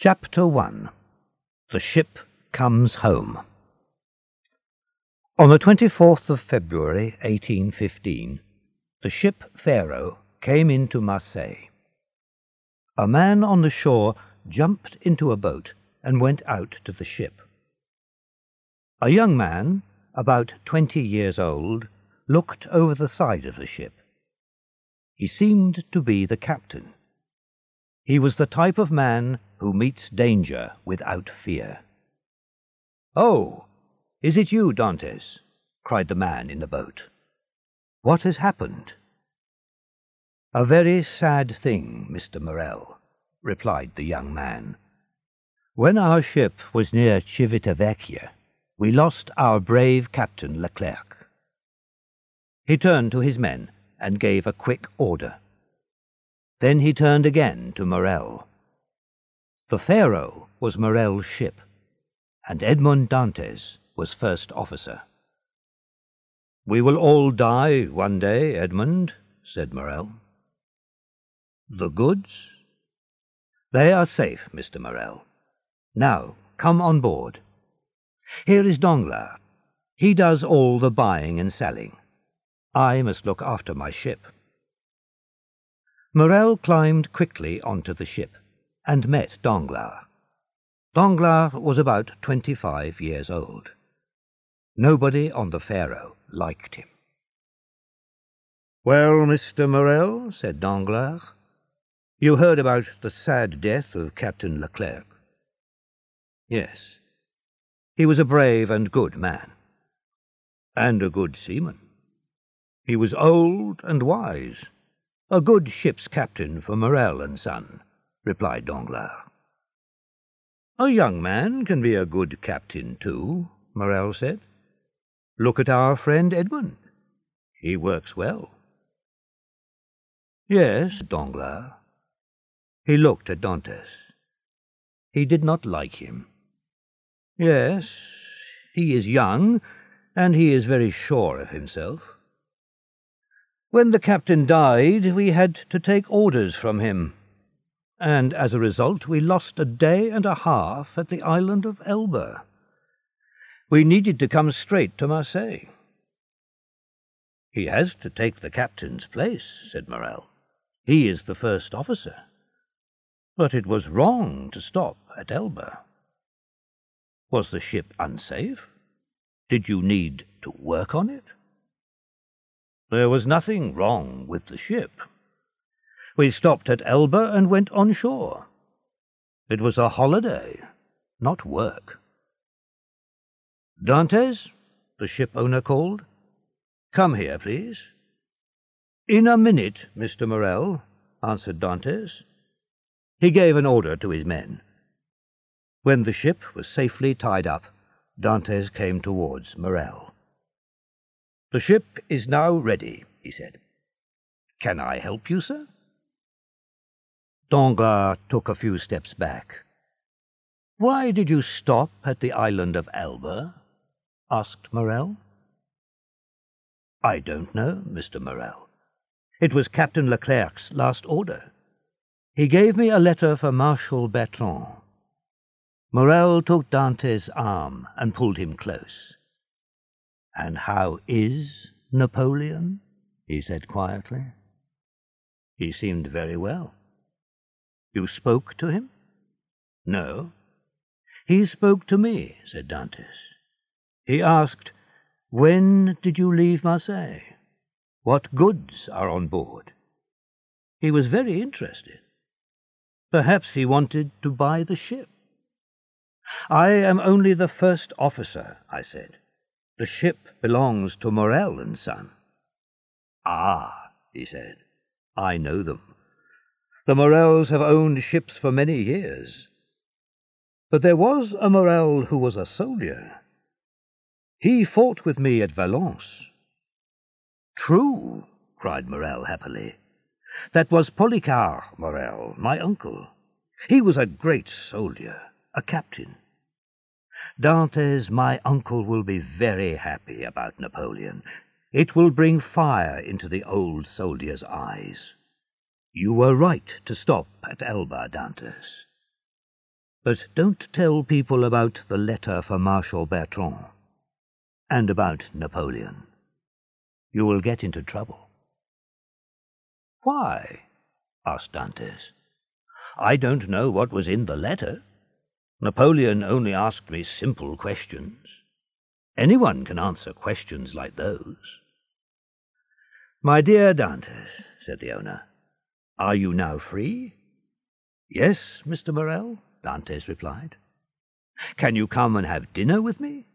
Chapter 1 The Ship Comes Home. On the 24th of February, 1815, the ship Pharaoh came into Marseille. A man on the shore jumped into a boat and went out to the ship. A young man, about twenty years old, looked over the side of the ship. He seemed to be the captain. He was the type of man who meets danger without fear. Oh, is it you, Dantès? cried the man in the boat. What has happened? A very sad thing, Mr. Morrel, replied the young man. When our ship was near Civitavecchia, we lost our brave captain Leclerc. He turned to his men and gave a quick order. Then he turned again to Morrel. The Pharaoh was Morrel's ship, and Edmond Dantès was first officer. We will all die one day, Edmond, said Morrel. The goods? They are safe, Mr. Morrel. Now, come on board. Here is Danglars. He does all the buying and selling. I must look after my ship. Morrel climbed quickly onto the ship and met Danglars. Danglars was about twenty-five years old. Nobody on the Pharaoh liked him. Well, Mr. Morrel, said Danglars, you heard about the sad death of Captain Leclerc. Yes. He was a brave and good man. And a good seaman. He was old and wise. A good ship's captain for Morrel and Son, replied Danglars. A young man can be a good captain, too, Morrel said. Look at our friend Edmond. He works well. Yes, Danglars. He looked at Dantès. He did not like him. Yes, he is young, and he is very sure of himself. When the captain died, we had to take orders from him, and as a result we lost a day and a half at the island of Elba. We needed to come straight to Marseille. He has to take the captain's place, said Morrel. He is the first officer. But it was wrong to stop at Elba. Was the ship unsafe? Did you need to work on it? There was nothing wrong with the ship. We stopped at Elba and went on shore. It was a holiday, not work. Dantès, the ship owner called. Come here, please. In a minute, Mr. Morrel, answered Dantès. He gave an order to his men. When the ship was safely tied up, Dantès came towards Morrel. The ship is now ready, he said. Can I help you, sir? Danglars took a few steps back. Why did you stop at the island of Elba? asked Morrel. I don't know, Mr. Morrel. It was Captain Leclerc's last order. He gave me a letter for Marshal Bertrand. Morrel took Dantès' arm and pulled him close. And how is Napoleon? he said quietly. He seemed very well. You spoke to him? No. He spoke to me, said Dantès. He asked, When did you leave Marseille? What goods are on board? He was very interested. Perhaps he wanted to buy the ship. I am only the first officer, I said. The ship belongs to Morrel and Son. Ah, he said, I know them. The Morrels have owned ships for many years. But there was a Morrel who was a soldier. He fought with me at Valence. True, cried Morrel happily. That was Policar Morrel, my uncle. He was a great soldier, a captain. Dantès, my uncle, will be very happy about Napoleon. It will bring fire into the old soldier's eyes. You were right to stop at Elba, Dantès. But don't tell people about the letter for Marshal Bertrand, and about Napoleon. You will get into trouble. Why? asked Dantès. I don't know what was in the letter. Napoleon only asked me simple questions. Anyone can answer questions like those. My dear Dantès, said the owner, are you now free? Yes, Mr. Morrel, Dantès replied. Can you come and have dinner with me?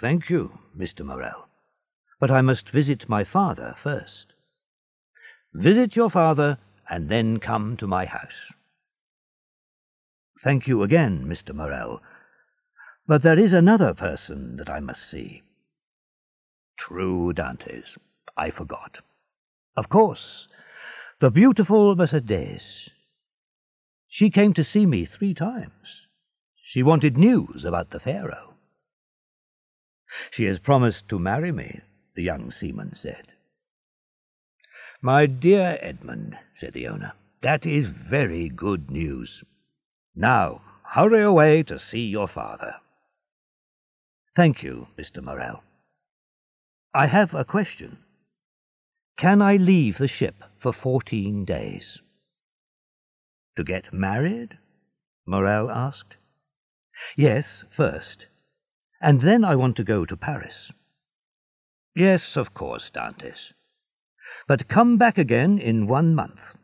Thank you, Mr. Morrel, but I must visit my father first. Visit your father, and then come to my house. Thank you again, Mr. Morrel, but there is another person that I must see. True, Dantès, I forgot. Of course, the beautiful Mercédès. She came to see me three times. She wanted news about the Pharaoh. She has promised to marry me, the young seaman said. My dear Edmund, said the owner, that is very good news. Now, hurry away to see your father. Thank you, Mr. Morrel. I have a question. Can I leave the ship for fourteen days? To get married? Morrel asked. Yes, first. And then I want to go to Paris. Yes, of course, Dantès. But come back again in one month.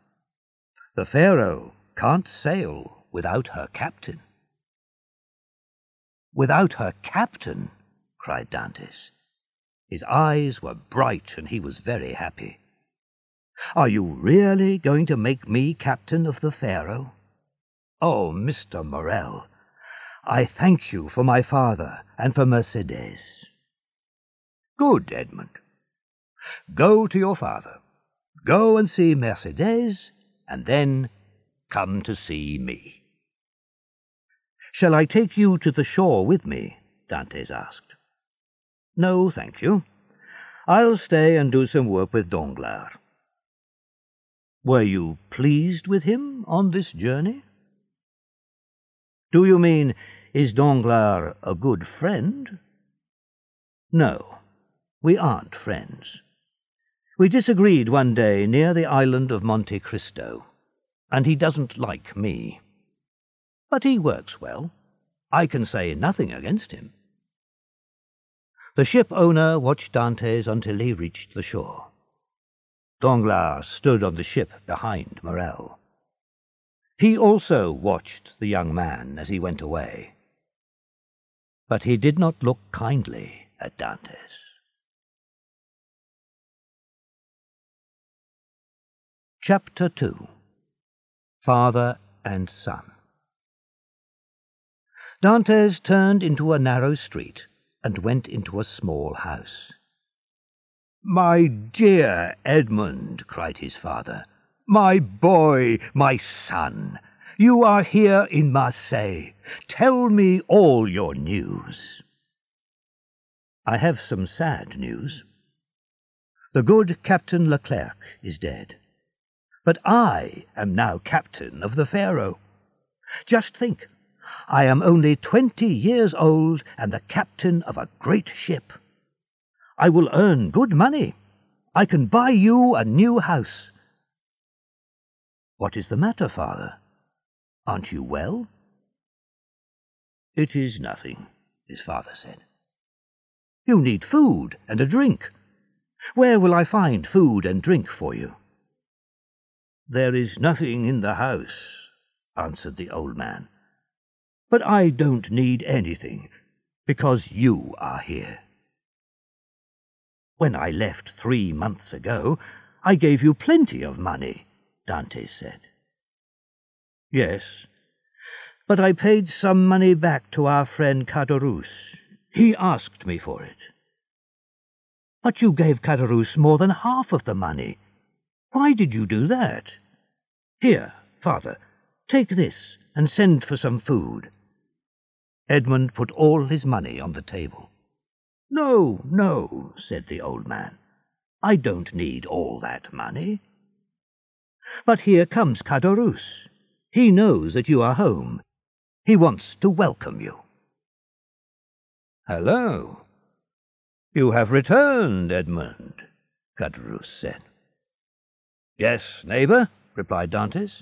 The Pharaoh can't sail without her captain. Without her captain? cried Dantès. His eyes were bright, and he was very happy. Are you really going to make me captain of the Pharaoh? Oh, Mr. Morrel, I thank you for my father and for Mercédès. Good, Edmund. Go to your father. Go and see Mercédès, and then come to see me. Shall I take you to the shore with me? Dantès asked. No, thank you. I'll stay and do some work with Danglars. Were you pleased with him on this journey? Do you mean, is Danglars a good friend? No, we aren't friends. We disagreed one day near the island of Monte Cristo, and he doesn't like me. But he works well. I can say nothing against him. The ship owner watched Dantès until he reached the shore. Danglars stood on the ship behind Morrel. He also watched the young man as he went away. But he did not look kindly at Dantès. Chapter 2 Father and Son Dantès turned into a narrow street and went into a small house. My dear Edmund, cried his father, my boy, my son, you are here in Marseille. Tell me all your news. I have some sad news. The good Captain Leclerc is dead. But I am now captain of the Pharaoh. Just think, I am only twenty years old and the captain of a great ship. I will earn good money. I can buy you a new house. What is the matter, father? Aren't you well? It is nothing, his father said. You need food and a drink. Where will I find food and drink for you? There is nothing in the house, answered the old man. But I don't need anything, because you are here. When I left three months ago, I gave you plenty of money, Dantès said. Yes, but I paid some money back to our friend Caderousse. He asked me for it. But you gave Caderousse more than half of the money. Why did you do that? Here, father, take this and send for some food. Edmund put all his money on the table. No, no, said the old man. I don't need all that money. But here comes Caderousse. He knows that you are home. He wants to welcome you. Hello. You have returned, Edmund, Caderousse said. Yes, neighbour, replied Dantès.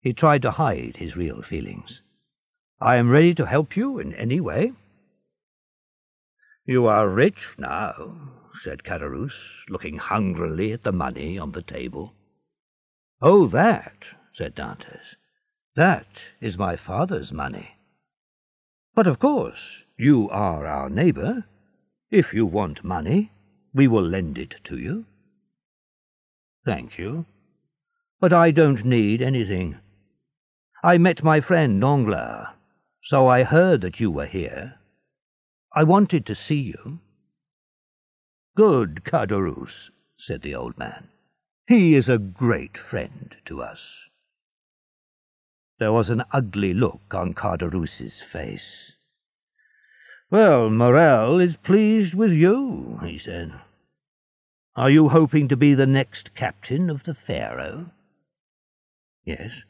He tried to hide his real feelings. I am ready to help you in any way. You are rich now, said Caderousse, looking hungrily at the money on the table. Oh, that, said Dantès. That is my father's money. But of course, you are our neighbour. If you want money, we will lend it to you. Thank you. But I don't need anything. I met my friend Danglars, so I heard that you were here. I wanted to see you. Good Caderousse, said the old man. He is a great friend to us. There was an ugly look on Caderousse's face. Well, Morrel is pleased with you, he said. Are you hoping to be the next captain of the Pharaoh? Yes.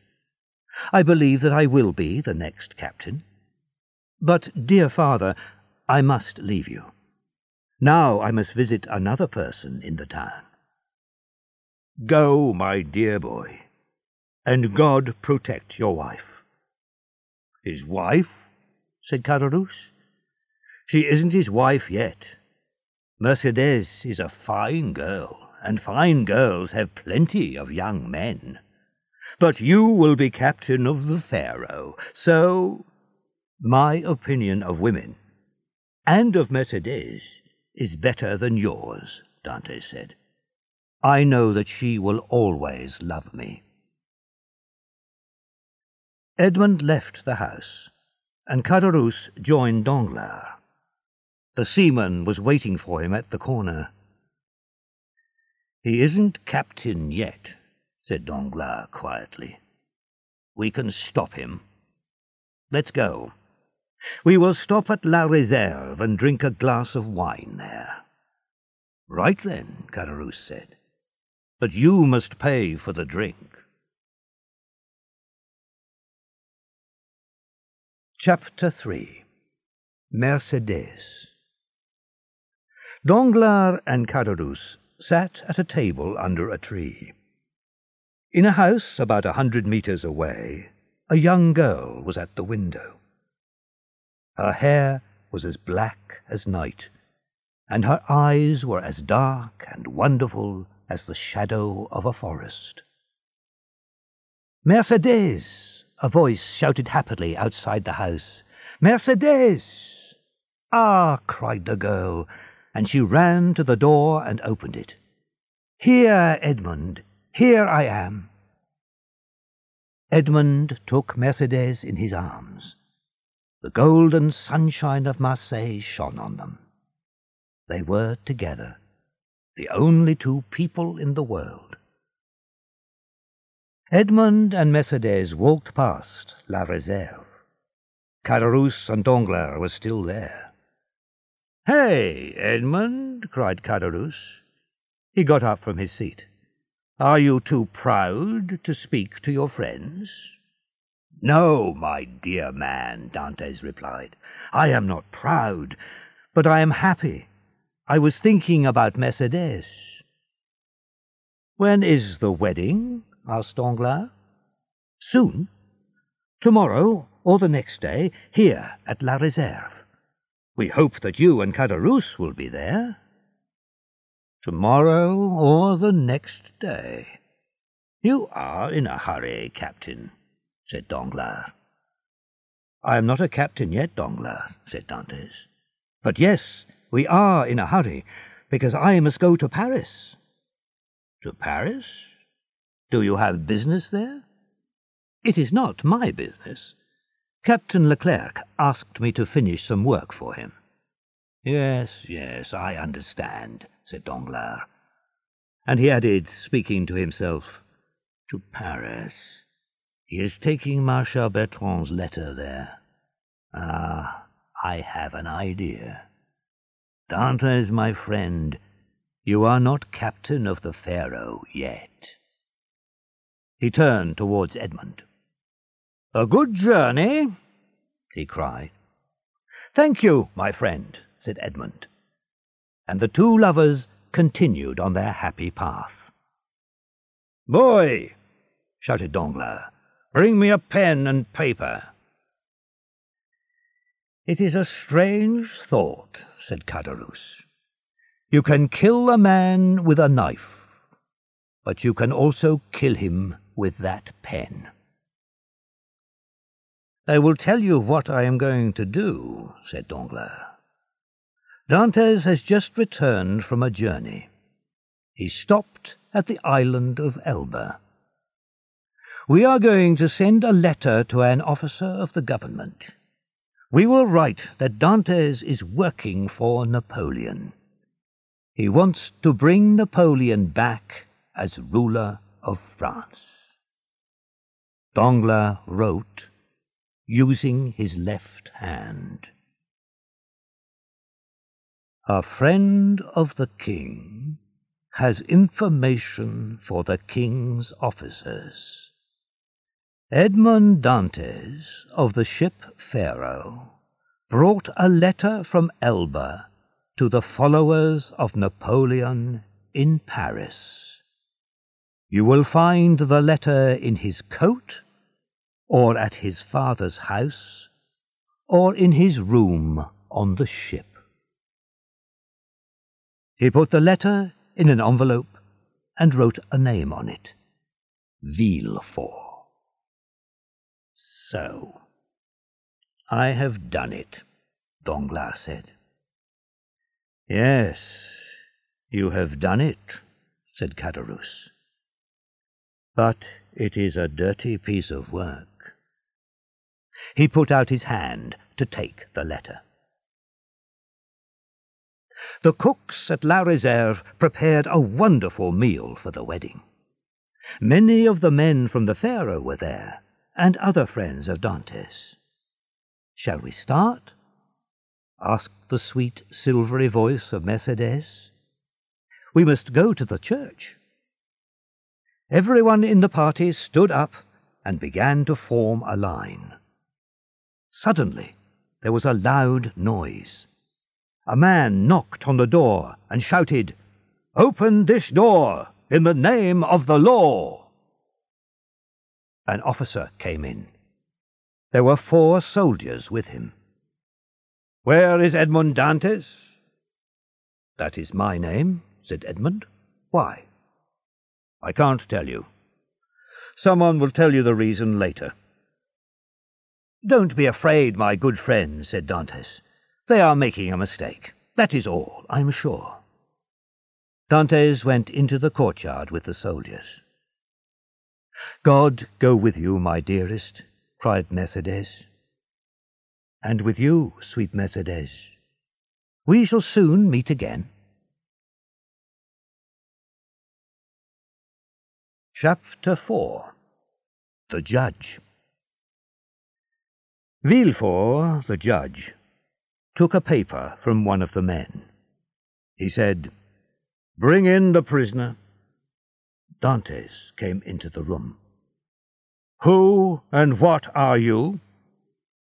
I believe that I will be the next captain. But, dear father, I must leave you. Now I must visit another person in the town. Go, my dear boy, and God protect your wife. His wife? said Caderousse. She isn't his wife yet. Mercédès is a fine girl, and fine girls have plenty of young men. But you will be captain of the Pharaoh, so my opinion of women and of Mercédès is better than yours, Dante said. I know that she will always love me. Edmund left the house, and Caderousse joined Danglars. The seaman was waiting for him at the corner. He isn't captain yet, said Danglars quietly. We can stop him. Let's go. We will stop at La Réserve and drink a glass of wine there. Right then, Caderousse said. But you must pay for the drink. Chapter 3 Mercédès Danglars and Caderousse sat at a table under a tree. In a house about a hundred metres away, a young girl was at the window. Her hair was as black as night, and her eyes were as dark and wonderful as the shadow of a forest. Mercédès! A voice shouted happily outside the house. Mercédès! Ah! cried the girl, and she ran to the door and opened it. Here, Edmund, here I am. Edmund took Mercédès in his arms. The golden sunshine of Marseille shone on them. They were together, the only two people in the world. Edmund and Mercédès walked past La Réserve. Caderousse and Danglars were still there. Hey, Edmund, cried Caderousse. He got up from his seat. Are you too proud to speak to your friends? No, my dear man, Dantès replied. I am not proud, but I am happy. I was thinking about Mercédès. When is the wedding? asked Danglars. Soon. Tomorrow or the next day, here at La Réserve. We hope that you and Caderousse will be there. Tomorrow or the next day. You are in a hurry, Captain said Danglars. I am not a captain yet, Danglars, said Dantès. But yes, we are in a hurry, because I must go to Paris. To Paris? Do you have business there? It is not my business. Captain Leclerc asked me to finish some work for him. Yes, yes, I understand, said Danglars. And he added, speaking to himself, To Paris. He is taking Marshal Bertrand's letter there. Ah, I have an idea. Dantès, my friend, you are not captain of the Pharaoh yet. He turned towards Edmund. A good journey, he cried. Thank you, my friend, said Edmund. And the two lovers continued on their happy path. Boy, shouted Danglars, bring me a pen and paper. It is a strange thought, said Caderousse. You can kill a man with a knife, but you can also kill him with that pen. I will tell you what I am going to do, said Danglars. Dantès has just returned from a journey. He stopped at the island of Elba. We are going to send a letter to an officer of the government. We will write that Dantès is working for Napoleon. He wants to bring Napoleon back as ruler of France. Danglars wrote using his left hand. A friend of the king has information for the king's officers. Edmond Dantès of the ship Pharaoh brought a letter from Elba to the followers of Napoleon in Paris. You will find the letter in his coat or at his father's house, or in his room on the ship. He put the letter in an envelope and wrote a name on it Villefort. So, I have done it, Danglars said. Yes, you have done it, said Caderousse. But it is a dirty piece of work. He put out his hand to take the letter. The cooks at La Réserve prepared a wonderful meal for the wedding. Many of the men from the Pharaoh were there, and other friends of Dantès. Shall we start? asked the sweet, silvery voice of Mercédès. We must go to the church. Everyone in the party stood up and began to form a line. Suddenly, there was a loud noise. A man knocked on the door and shouted, Open this door in the name of the law. An officer came in. There were four soldiers with him. Where is Edmond Dantès? That is my name, said Edmund. Why? I can't tell you. Someone will tell you the reason later. Don't be afraid, my good friend, said Dantès. They are making a mistake. That is all, I'm sure. Dantès went into the courtyard with the soldiers. God go with you, my dearest, cried Mercédès. And with you, sweet Mercédès. We shall soon meet again. Chapter 4 The Judge Villefort, the judge, took a paper from one of the men. He said, Bring in the prisoner. Dantès came into the room. Who and what are you?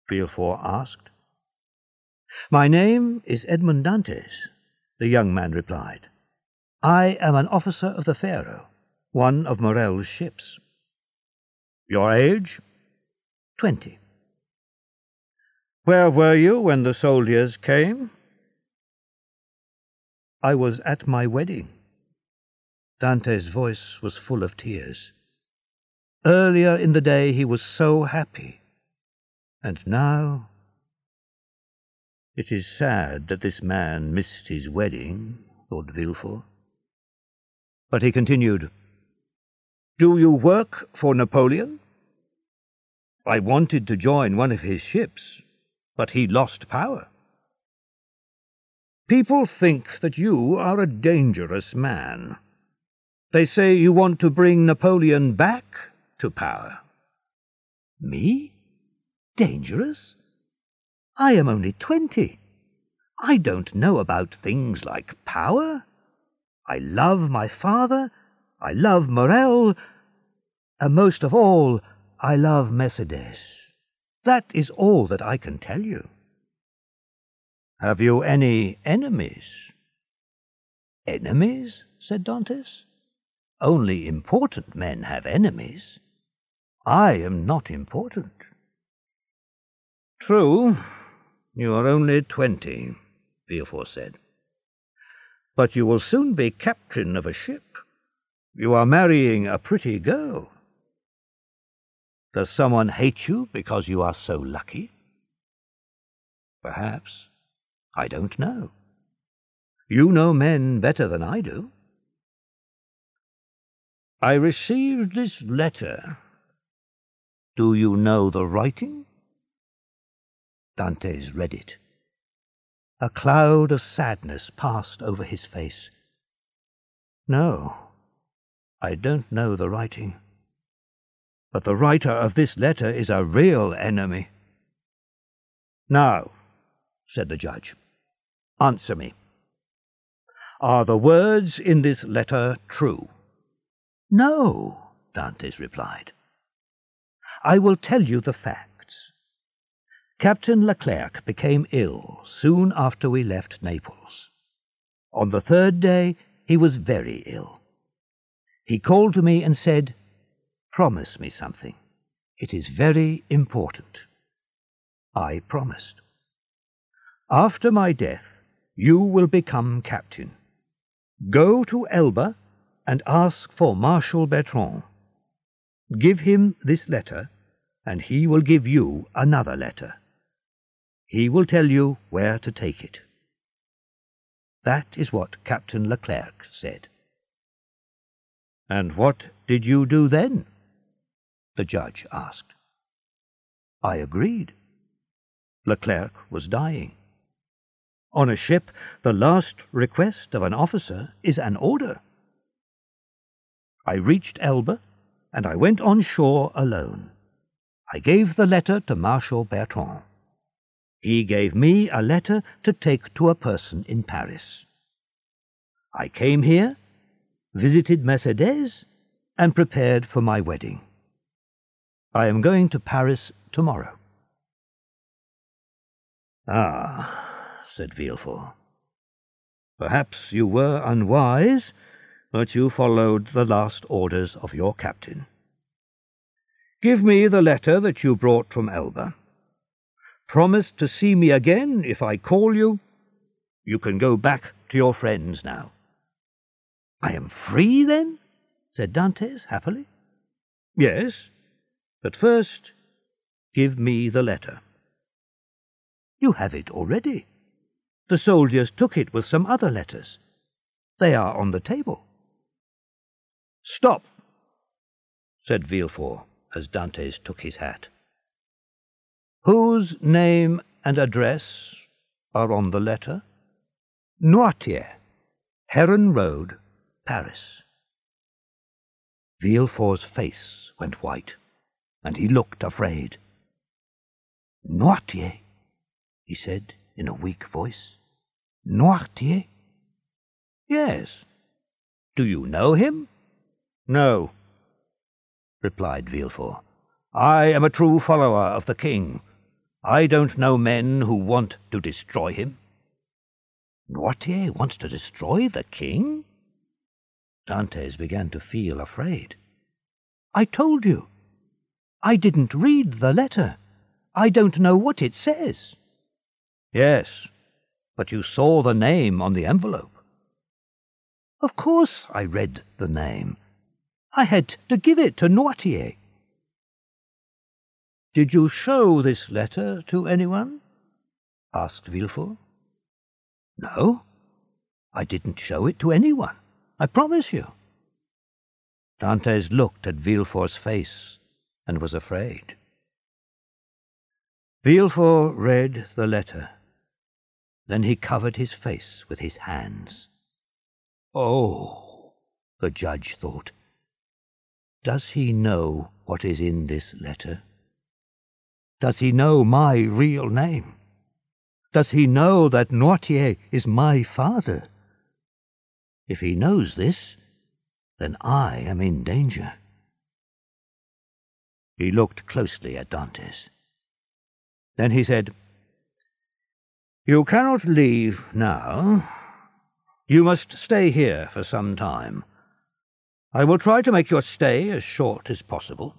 Villefort asked. My name is Edmond Dantès, the young man replied. I am an officer of the Pharaoh, one of Morrel's ships. Your age? Twenty. Where were you when the soldiers came? I was at my wedding. Dantès' voice was full of tears. Earlier in the day he was so happy, and now... It is sad that this man missed his wedding, thought Villefort. But he continued, Do you work for Napoleon? I wanted to join one of his ships, but he lost power. People think that you are a dangerous man. They say you want to bring Napoleon back to power. Me? Dangerous? I am only twenty. I don't know about things like power. I love my father. I love Morrel. And most of all, I love Mercédès. That is all that I can tell you. Have you any enemies? Enemies? said Dantes. Only important men have enemies. I am not important. True, you are only twenty, Villefort said. But you will soon be captain of a ship. You are marrying a pretty girl. Does someone hate you because you are so lucky? Perhaps. I don't know. You know men better than I do. I received this letter. Do you know the writing? Dantes read it. A cloud of sadness passed over his face. No, I don't know the writing. But the writer of this letter is a real enemy. Now, said the judge, answer me. Are the words in this letter true? No, Dantes replied. I will tell you the facts. Captain Leclerc became ill soon after we left Naples. On the third day, he was very ill. He called to me and said, Promise me something. It is very important. I promised. After my death, you will become captain. Go to Elba and ask for Marshal Bertrand. Give him this letter, and he will give you another letter. He will tell you where to take it. That is what Captain Leclerc said. And what did you do then? The judge asked. I agreed. Leclerc was dying. On a ship, the last request of an officer is an order. I reached Elba, and I went on shore alone. I gave the letter to Marshal Bertrand. He gave me a letter to take to a person in Paris. I came here, visited Mercedes, and prepared for my wedding. I am going to Paris tomorrow. Ah, said Villefort. Perhaps you were unwise but you followed the last orders of your captain. Give me the letter that you brought from Elba. Promise to see me again if I call you. You can go back to your friends now. I am free, then? said Dantes happily. Yes, but first give me the letter. You have it already. The soldiers took it with some other letters. They are on the table. Stop, said Villefort as Dantes took his hat. Whose name and address are on the letter? Noirtier, Heron Road, Paris. Villefort's face went white, and he looked afraid. Noirtier, he said in a weak voice. Noirtier? Yes. Do you know him? No, replied Villefort. I am a true follower of the king. I don't know men who want to destroy him. Noirtier wants to destroy the king? Dantes began to feel afraid. I told you. I didn't read the letter. I don't know what it says. Yes, but you saw the name on the envelope. Of course I read the name. I had to give it to Noirtier. Did you show this letter to anyone? asked Villefort. No, I didn't show it to anyone, I promise you. Dantes looked at Villefort's face and was afraid. Villefort read the letter. Then he covered his face with his hands. Oh, the judge thought, does he know what is in this letter? Does he know my real name? Does he know that Noirtier is my father? If he knows this, then I am in danger. He looked closely at Dantes. Then he said, You cannot leave now. You must stay here for some time. I will try to make your stay as short as possible.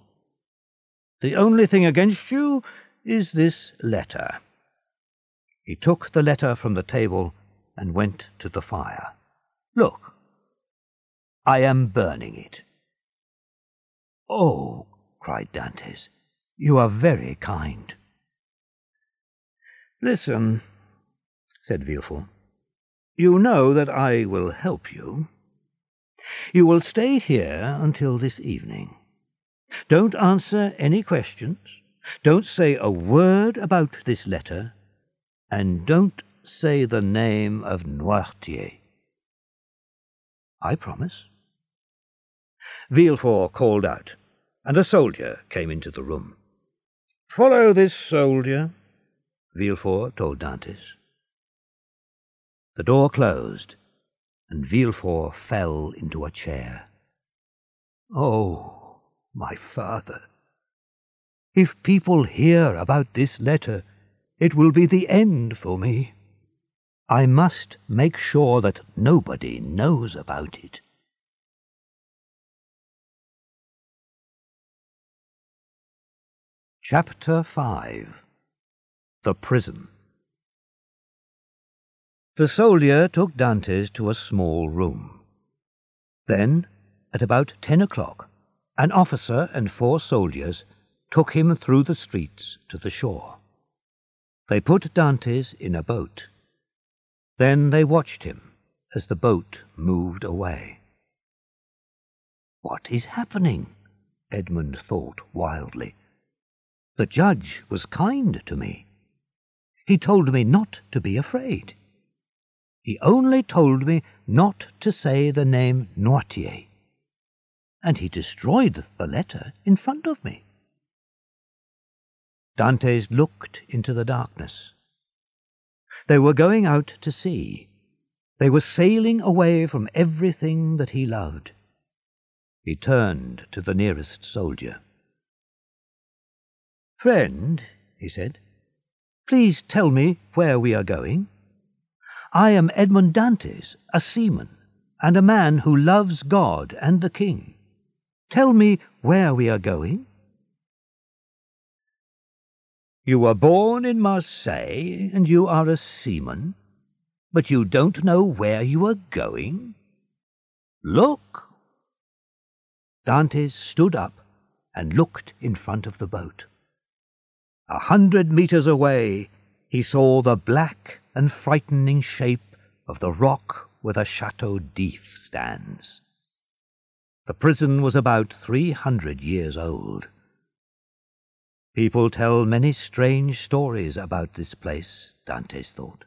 The only thing against you is this letter. He took the letter from the table and went to the fire. Look, I am burning it. Oh, cried Dantes, you are very kind. Listen, said Villefort. You know that I will help you. You will stay here until this evening. Don't answer any questions. Don't say a word about this letter. And don't say the name of Noirtier. I promise. Villefort called out, and a soldier came into the room. Follow this soldier, Villefort told Dantes. The door closed, and Villefort fell into a chair. Oh, my father! If people hear about this letter, it will be the end for me. I must make sure that nobody knows about it. Chapter 5 The Prison The soldier took Dantes to a small room. Then, at about ten o'clock, an officer and four soldiers took him through the streets to the shore. They put Dantes in a boat. Then they watched him as the boat moved away. What is happening? Edmund thought wildly. The judge was kind to me. He told me not to be afraid. He only told me not to say the name Noirtier. And he destroyed the letter in front of me. Dantes looked into the darkness. They were going out to sea. They were sailing away from everything that he loved. He turned to the nearest soldier. Friend, he said, please tell me where we are going. I am Edmond Dantes, a seaman, and a man who loves God and the king. Tell me where we are going. You were born in Marseille, and you are a seaman, but you don't know where you are going? Look! Dantes stood up and looked in front of the boat. A hundred metres away, he saw the black and frightening shape of the rock where the Chateau d'If stands. The prison was about three hundred years old. People tell many strange stories about this place, Dantes thought.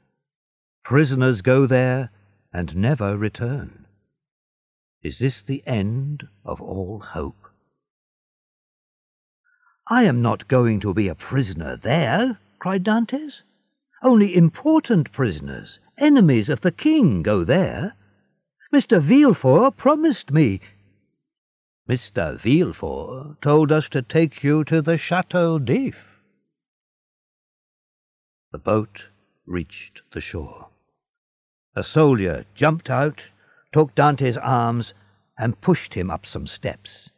Prisoners go there and never return. Is this the end of all hope? I am not going to be a prisoner there, cried Dantes. Only important prisoners, enemies of the king, go there. Mr. Villefort promised me. Mr. Villefort told us to take you to the Chateau d'If. The boat reached the shore. A soldier jumped out, took Dantes' arms, and pushed him up some steps.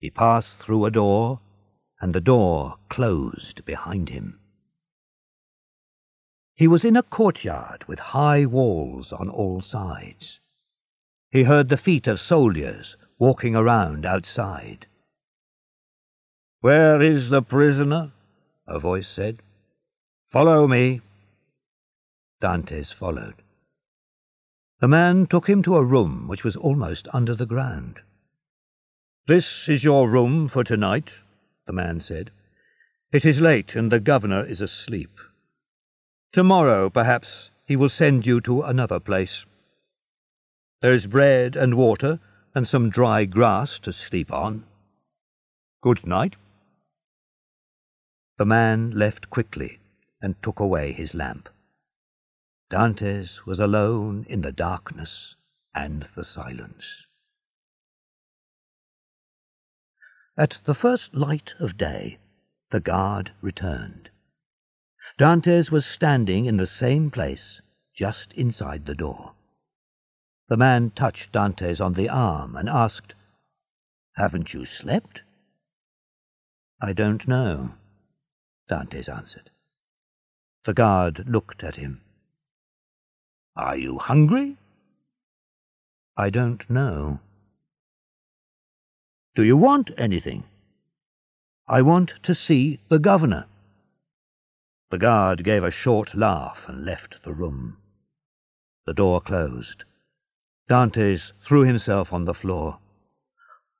He passed through a door and the door closed behind him. He was in a courtyard with high walls on all sides. He heard the feet of soldiers walking around outside. Where is the prisoner? a voice said. Follow me. Dantes followed. The man took him to a room which was almost under the ground. This is your room for tonight, the man said. It is late, and the governor is asleep. Tomorrow, perhaps, he will send you to another place. There's bread and water, and some dry grass to sleep on. Good night. The man left quickly and took away his lamp. Dantes was alone in the darkness and the silence. At the first light of day, the guard returned. Dantes was standing in the same place, just inside the door. The man touched Dantes on the arm and asked, Haven't you slept? I don't know, Dantes answered. The guard looked at him. Are you hungry? I don't know. Do you want anything? I want to see the governor. The guard gave a short laugh and left the room. The door closed. Dantes threw himself on the floor.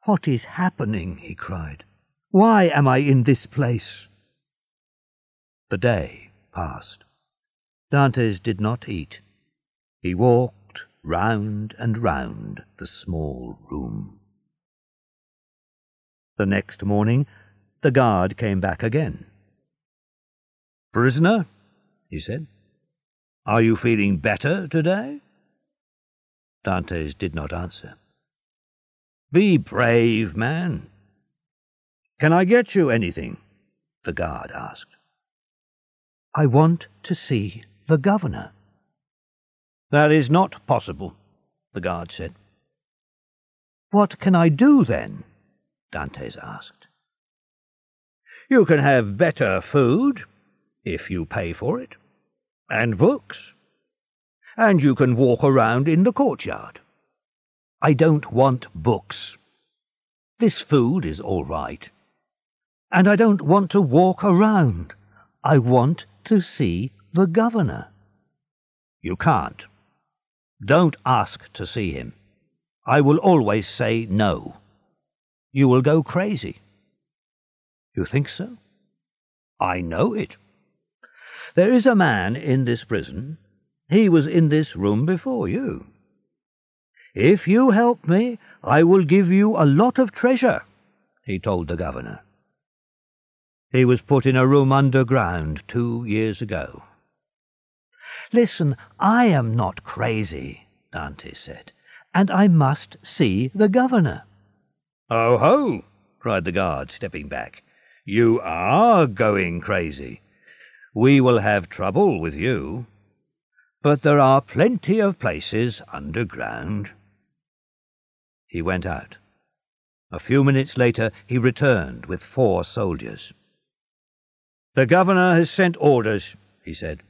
What is happening? he cried. Why am I in this place? The day passed. Dantes did not eat. He walked round and round the small room. The next morning, the guard came back again. Prisoner, he said, are you feeling better today? Dantes did not answer. Be brave, man. Can I get you anything? the guard asked. I want to see the governor. That is not possible, the guard said. What can I do then? Dantes asked. You can have better food, if you pay for it, and books, and you can walk around in the courtyard. I don't want books. This food is all right. And I don't want to walk around. I want to see the governor. You can't. Don't ask to see him. I will always say no. You will go crazy. You think so? I know it. There is a man in this prison. He was in this room before you. If you help me, I will give you a lot of treasure, he told the governor. He was put in a room underground two years ago. Listen, I am not crazy, Dantes said, and I must see the governor. Oh ho! cried the guard, stepping back. You are going crazy. We will have trouble with you. But there are plenty of places underground. He went out. A few minutes later he returned with four soldiers. The governor has sent orders, he said.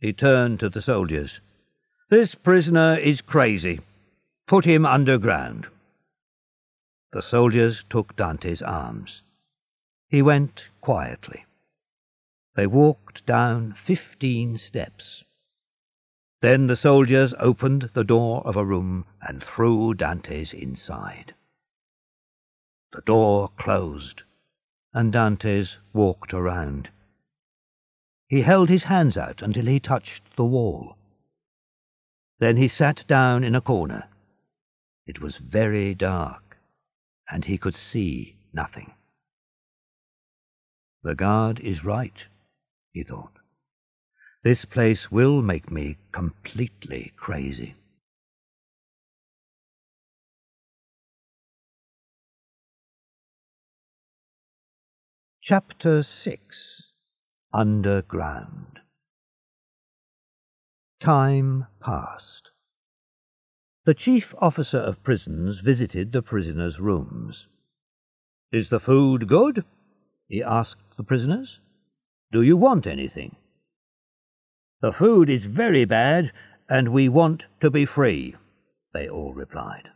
He turned to the soldiers. This prisoner is crazy. Put him underground. The soldiers took Dantes' arms. He went quietly. They walked down fifteen steps. Then the soldiers opened the door of a room and threw Dantes inside. The door closed and Dantes walked around. He held his hands out until he touched the wall. Then he sat down in a corner. It was very dark, and he could see nothing. The guard is right, he thought. This place will make me completely crazy. Chapter 6 Underground Time passed. The chief officer of prisons visited the prisoners' rooms. Is the food good? he asked the prisoners. Do you want anything? The food is very bad, and we want to be free, they all replied.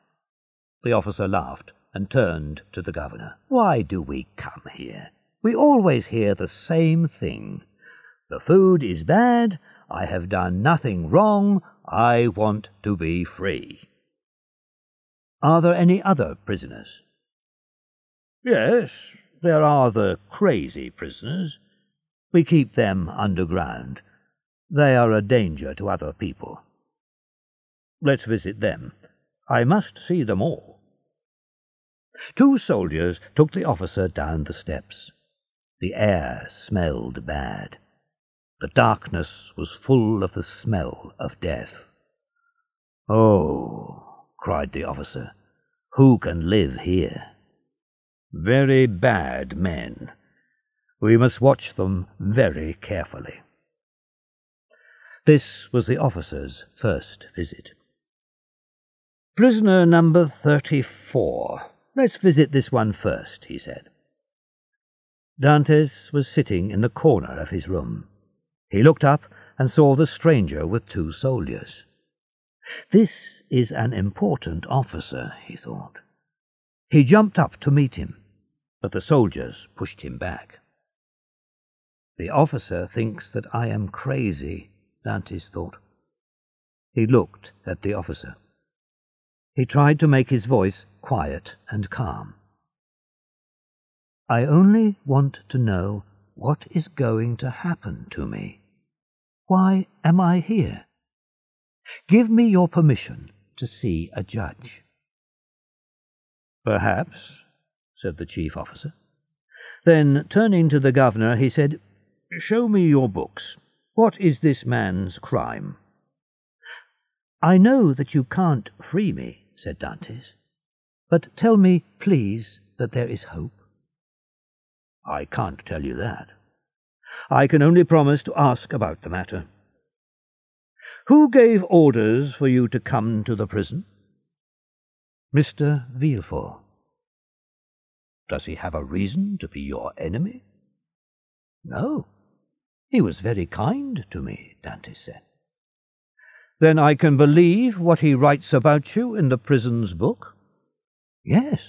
The officer laughed and turned to the governor. Why do we come here? We always hear the same thing. The food is bad, I have done nothing wrong, I want to be free. Are there any other prisoners? Yes, there are the crazy prisoners. We keep them underground. They are a danger to other people. Let's visit them. I must see them all. Two soldiers took the officer down the steps. The air smelled bad. The darkness was full of the smell of death. Oh, cried the officer, who can live here? Very bad men. We must watch them very carefully. This was the officer's first visit. Prisoner number 34. Let's visit this one first, he said. Dantes was sitting in the corner of his room. He looked up and saw the stranger with two soldiers. This is an important officer, he thought. He jumped up to meet him, but the soldiers pushed him back. The officer thinks that I am crazy, Dantes thought. He looked at the officer. He tried to make his voice quiet and calm. I only want to know what is going to happen to me. Why am I here? Give me your permission to see a judge. Perhaps, said the chief officer. Then, turning to the governor, he said, Show me your books. What is this man's crime? I know that you can't free me, said Dantes, but tell me, please, that there is hope. I can't tell you that. I can only promise to ask about the matter. Who gave orders for you to come to the prison? Mr. Villefort. Does he have a reason to be your enemy? No. He was very kind to me, Dantes said. Then I can believe what he writes about you in the prison's book? Yes.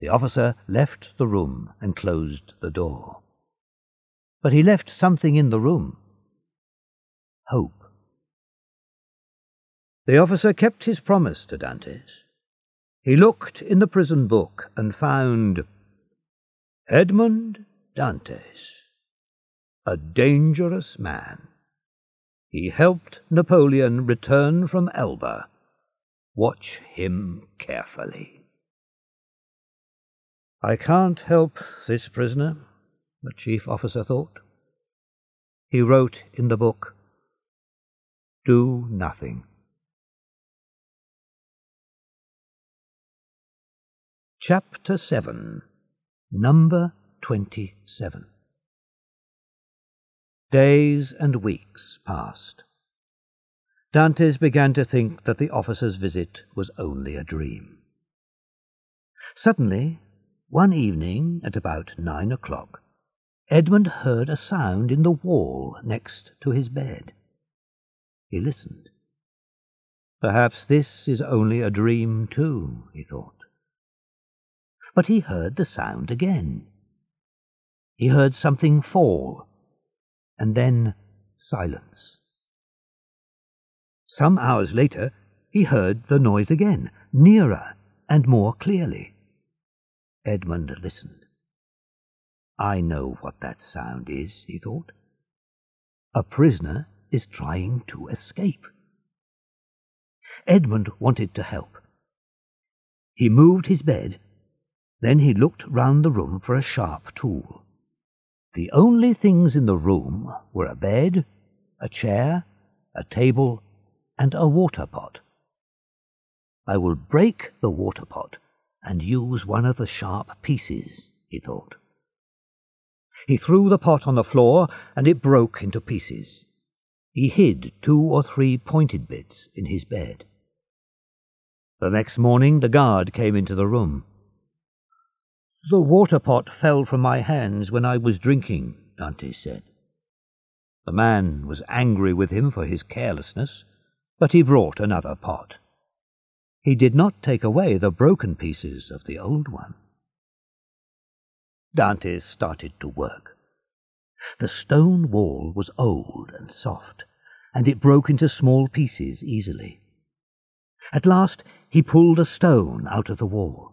The officer left the room and closed the door. But he left something in the room. Hope. The officer kept his promise to Dantes. He looked in the prison book and found Edmond Dantes a dangerous man. He helped Napoleon return from Elba. Watch him carefully. I can't help this prisoner, the chief officer thought. He wrote in the book, Do nothing. Chapter 7 Number 27 Days and weeks passed. Dantes began to think that the officer's visit was only a dream. Suddenly, one evening at about nine o'clock, Edmond heard a sound in the wall next to his bed. He listened. Perhaps this is only a dream, too, he thought. But he heard the sound again. He heard something fall and then silence. Some hours later, he heard the noise again, nearer and more clearly. Edmond listened. I know what that sound is, he thought. A prisoner is trying to escape. Edmond wanted to help. He moved his bed, then he looked round the room for a sharp tool. The only things in the room were a bed, a chair, a table, and a water pot. I will break the water pot and use one of the sharp pieces, he thought. He threw the pot on the floor, and it broke into pieces. He hid two or three pointed bits in his bed. The next morning the guard came into the room. The water pot fell from my hands when I was drinking, Dante said. The man was angry with him for his carelessness, but he brought another pot. He did not take away the broken pieces of the old one. Dante started to work. The stone wall was old and soft, and it broke into small pieces easily. At last he pulled a stone out of the wall.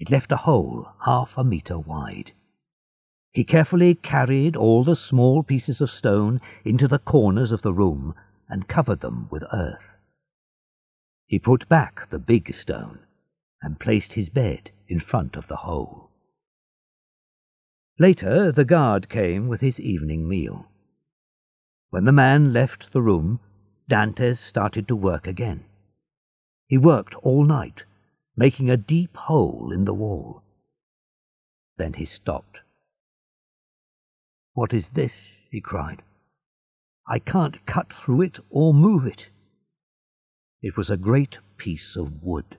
It left a hole half a metre wide. He carefully carried all the small pieces of stone into the corners of the room and covered them with earth. He put back the big stone and placed his bed in front of the hole. Later, the guard came with his evening meal. When the man left the room, Dantes started to work again. He worked all night making a deep hole in the wall. Then he stopped. What is this? he cried. I can't cut through it or move it. It was a great piece of wood.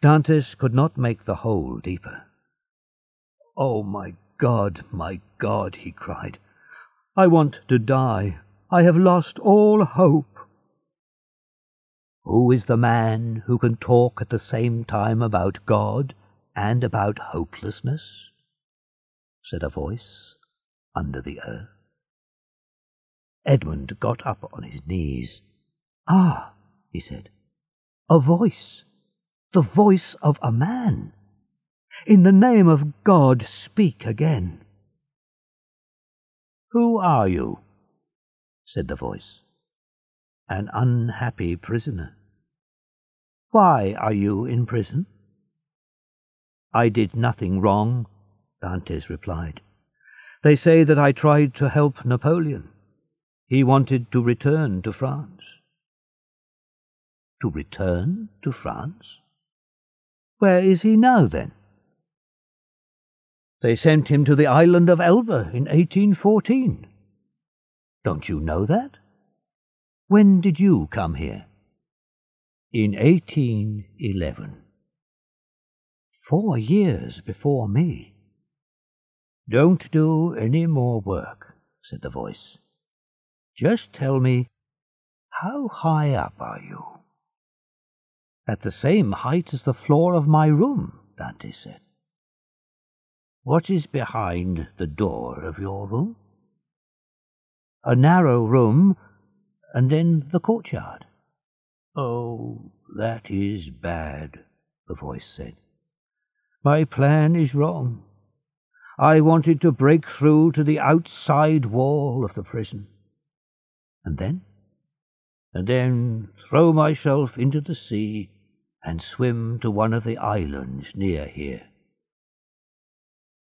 Dantes could not make the hole deeper. Oh, my God, my God, he cried. I want to die. I have lost all hope. Who is the man who can talk at the same time about God and about hopelessness? said a voice under the earth. Edmond got up on his knees. Ah, he said, a voice, the voice of a man. In the name of God, speak again. Who are you? said the voice. An unhappy prisoner. Why are you in prison? I did nothing wrong, Dantes replied. They say that I tried to help Napoleon. He wanted to return to France. To return to France? Where is he now, then? They sent him to the island of Elba in 1814. Don't you know that? When did you come here? In 1811. Four years before me. Don't do any more work, said the voice. Just tell me, how high up are you? At the same height as the floor of my room, Dante said. What is behind the door of your room? A narrow room, and then the courtyard. Oh, that is bad, the voice said. My plan is wrong. I wanted to break through to the outside wall of the prison. And then? And then throw myself into the sea and swim to one of the islands near here.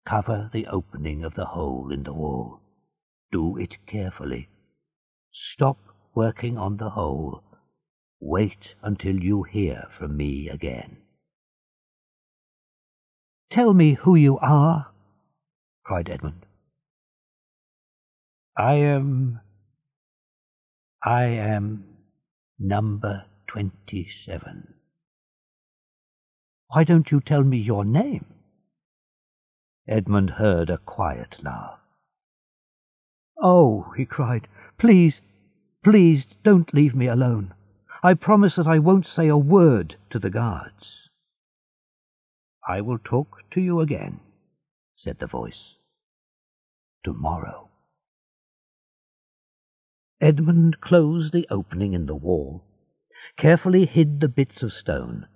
Cover the opening of the hole in the wall. Do it carefully. Stop working on the hole. Wait until you hear from me again. Tell me who you are, cried Edmond. I am. I am number twenty-seven. Why don't you tell me your name? Edmond heard a quiet laugh. Oh, he cried, please, please don't leave me alone. I promise that I won't say a word to the guards. I will talk to you again, said the voice. Tomorrow. Edmond closed the opening in the wall, carefully hid the bits of stone,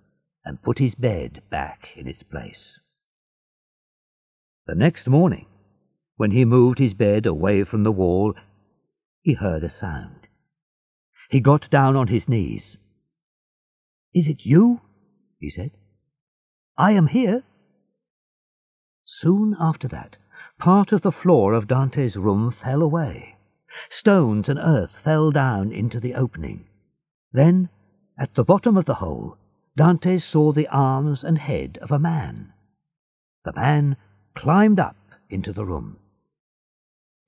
and put his bed back in its place. The next morning, when he moved his bed away from the wall, he heard a sound. He got down on his knees. Is it you? he said. I am here. Soon after that, part of the floor of Dante's room fell away. Stones and earth fell down into the opening. Then, at the bottom of the hole, Dante saw the arms and head of a man. The man climbed up into the room.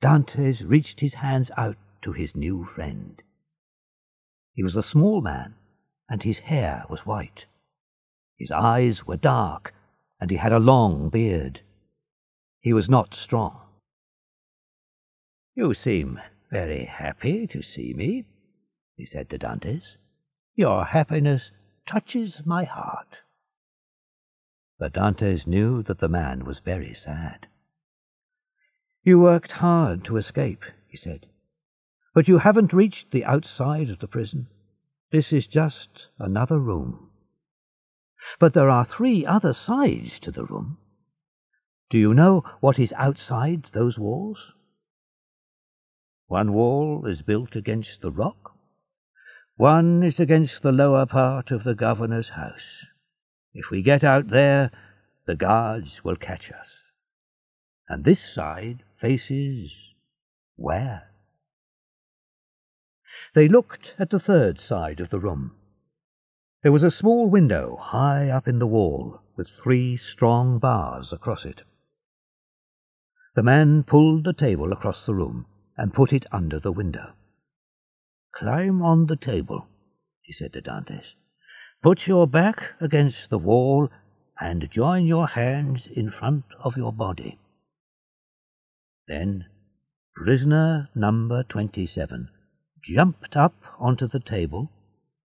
Dantes reached his hands out to his new friend. He was a small man, and his hair was white. His eyes were dark, and he had a long beard. He was not strong. You seem very happy to see me, he said to Dantes. Your happiness touches my heart. But Dantes knew that the man was very sad. You worked hard to escape, he said. But you haven't reached the outside of the prison. This is just another room. But there are three other sides to the room. Do you know what is outside those walls? One wall is built against the rock. One is against the lower part of the governor's house. If we get out there, the guards will catch us. And this side faces where? They looked at the third side of the room. There was a small window high up in the wall, with three strong bars across it. The man pulled the table across the room, and put it under the window. Climb on the table, he said to Dantes. Put your back against the wall and join your hands in front of your body. Then prisoner number 27 jumped up onto the table,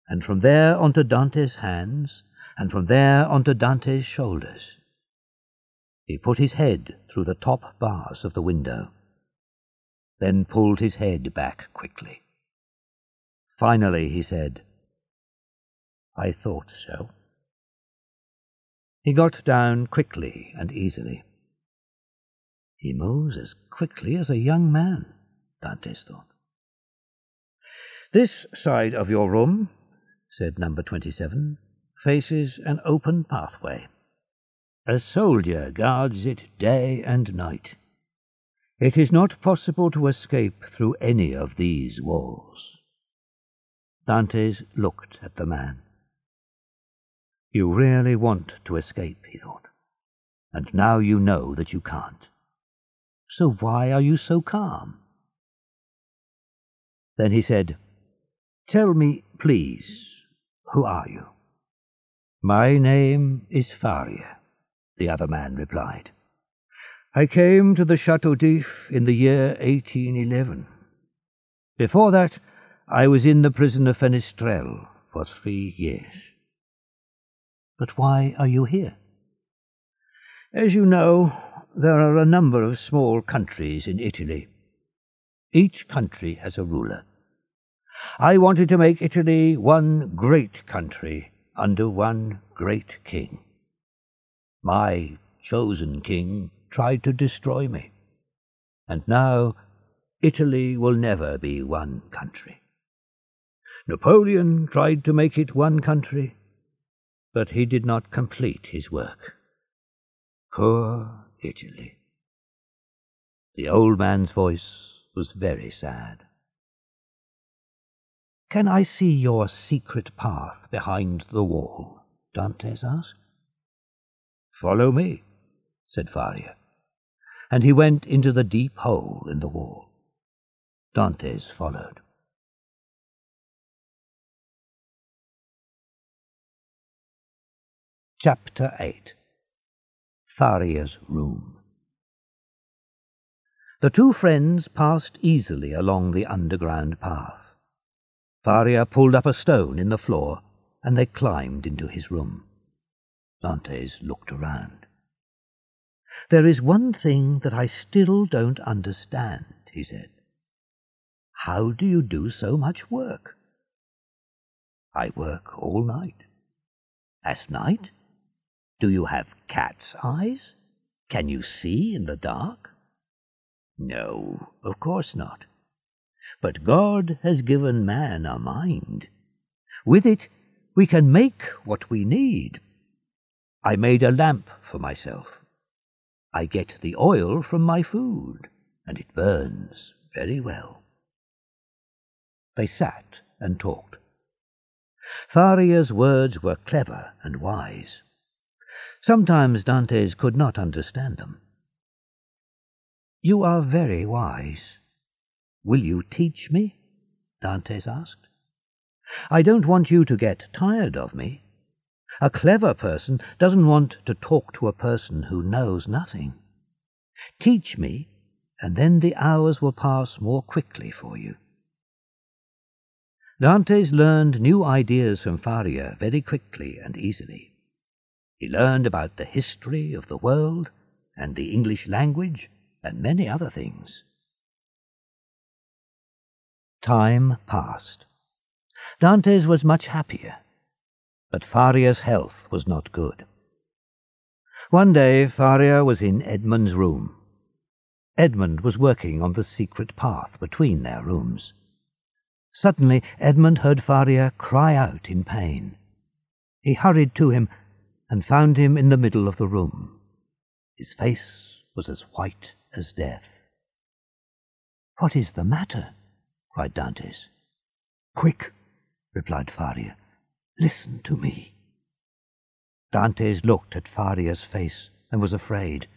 and from there onto Dante's hands, and from there onto Dante's shoulders. He put his head through the top bars of the window, then pulled his head back quickly. Finally he said, I thought so. He got down quickly and easily. He moves as quickly as a young man, Dantes thought. This side of your room, said number 27, faces an open pathway. A soldier guards it day and night. It is not possible to escape through any of these walls. Dantes looked at the man. You really want to escape, he thought, and now you know that you can't. So why are you so calm? Then he said, Tell me, please, who are you? My name is Faria, the other man replied. I came to the Chateau d'If in the year 1811. Before that, I was in the prison of Fenestrelle for three years. But why are you here? As you know, there are a number of small countries in Italy. Each country has a ruler. I wanted to make Italy one great country under one great king. My chosen king tried to destroy me, and now Italy will never be one country. Napoleon tried to make it one country, but he did not complete his work. Poor Italy. The old man's voice was very sad. Can I see your secret path behind the wall? Dantes asked. Follow me, said Faria, and he went into the deep hole in the wall. Dantes followed. Chapter 8 Faria's Room The two friends passed easily along the underground path. Faria pulled up a stone in the floor, and they climbed into his room. Dantes looked around. There is one thing that I still don't understand, he said. How do you do so much work? I work all night. At night? Do you have cat's eyes? Can you see in the dark? No, of course not. But God has given man a mind. With it, we can make what we need. I made a lamp for myself. I get the oil from my food, and it burns very well. They sat and talked. Faria's words were clever and wise. Sometimes Dantes could not understand them. You are very wise. Will you teach me? Dantes asked. I don't want you to get tired of me. A clever person doesn't want to talk to a person who knows nothing. Teach me, and then the hours will pass more quickly for you. Dantes learned new ideas from Faria very quickly and easily. He learned about the history of the world and the English language and many other things. Time passed. Dantes was much happier, but Faria's health was not good. One day Faria was in Edmond's room. Edmond was working on the secret path between their rooms. Suddenly Edmond heard Faria cry out in pain. He hurried to him and found him in the middle of the room. His face was as white as death. What is the matter? Cried Dantes. Quick, replied Faria. Listen to me. Dantes looked at Faria's face and was afraid.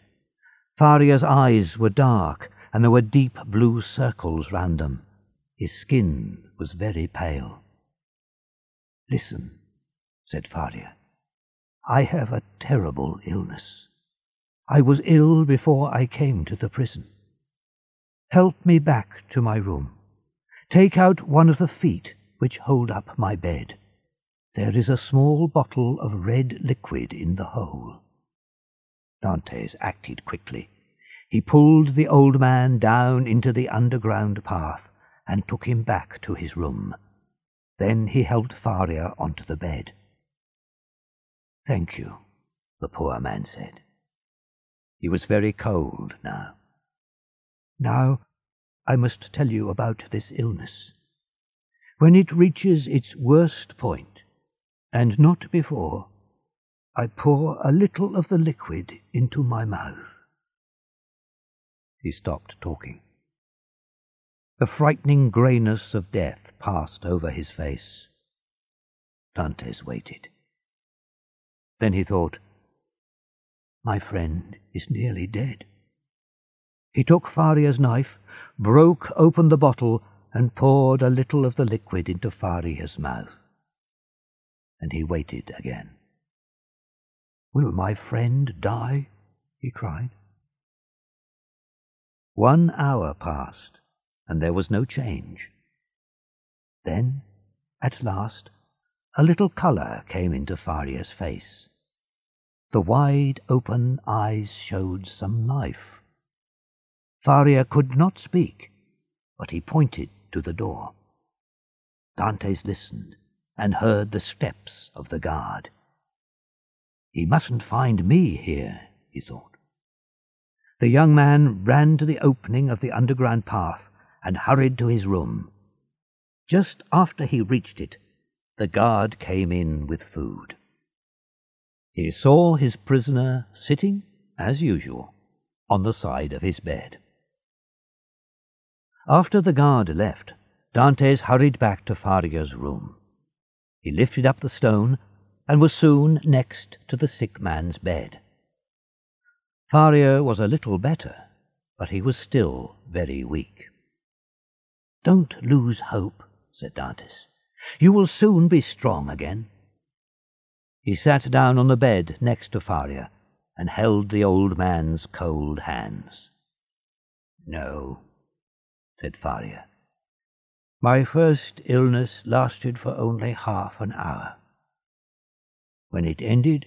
Faria's eyes were dark, and there were deep blue circles round them. His skin was very pale. Listen, said Faria. I have a terrible illness. I was ill before I came to the prison. Help me back to my room. Take out one of the feet which hold up my bed. There is a small bottle of red liquid in the hole. Dantes acted quickly. He pulled the old man down into the underground path and took him back to his room. Then he helped Faria onto the bed. Thank you, the poor man said. He was very cold now. Now I must tell you about this illness. When it reaches its worst point, and not before, I pour a little of the liquid into my mouth. He stopped talking. The frightening greyness of death passed over his face. Dantes waited. Then he thought, My friend is nearly dead. He took Faria's knife, broke open the bottle, and poured a little of the liquid into Faria's mouth. And he waited again. Will my friend die? he cried. One hour passed, and there was no change. Then, at last, a little colour came into Faria's face. The wide open eyes showed some life. Faria could not speak, but he pointed to the door. Dantes listened and heard the steps of the guard. He mustn't find me here, he thought. The young man ran to the opening of the underground path and hurried to his room. Just after he reached it, the guard came in with food. He saw his prisoner sitting, as usual, on the side of his bed. After the guard left, Dantes hurried back to Faria's room. He lifted up the stone and was soon next to the sick man's bed. Faria was a little better, but he was still very weak. Don't lose hope, said Dantes. You will soon be strong again. He sat down on the bed next to Faria and held the old man's cold hands. No, said Faria. My first illness lasted for only half an hour. When it ended,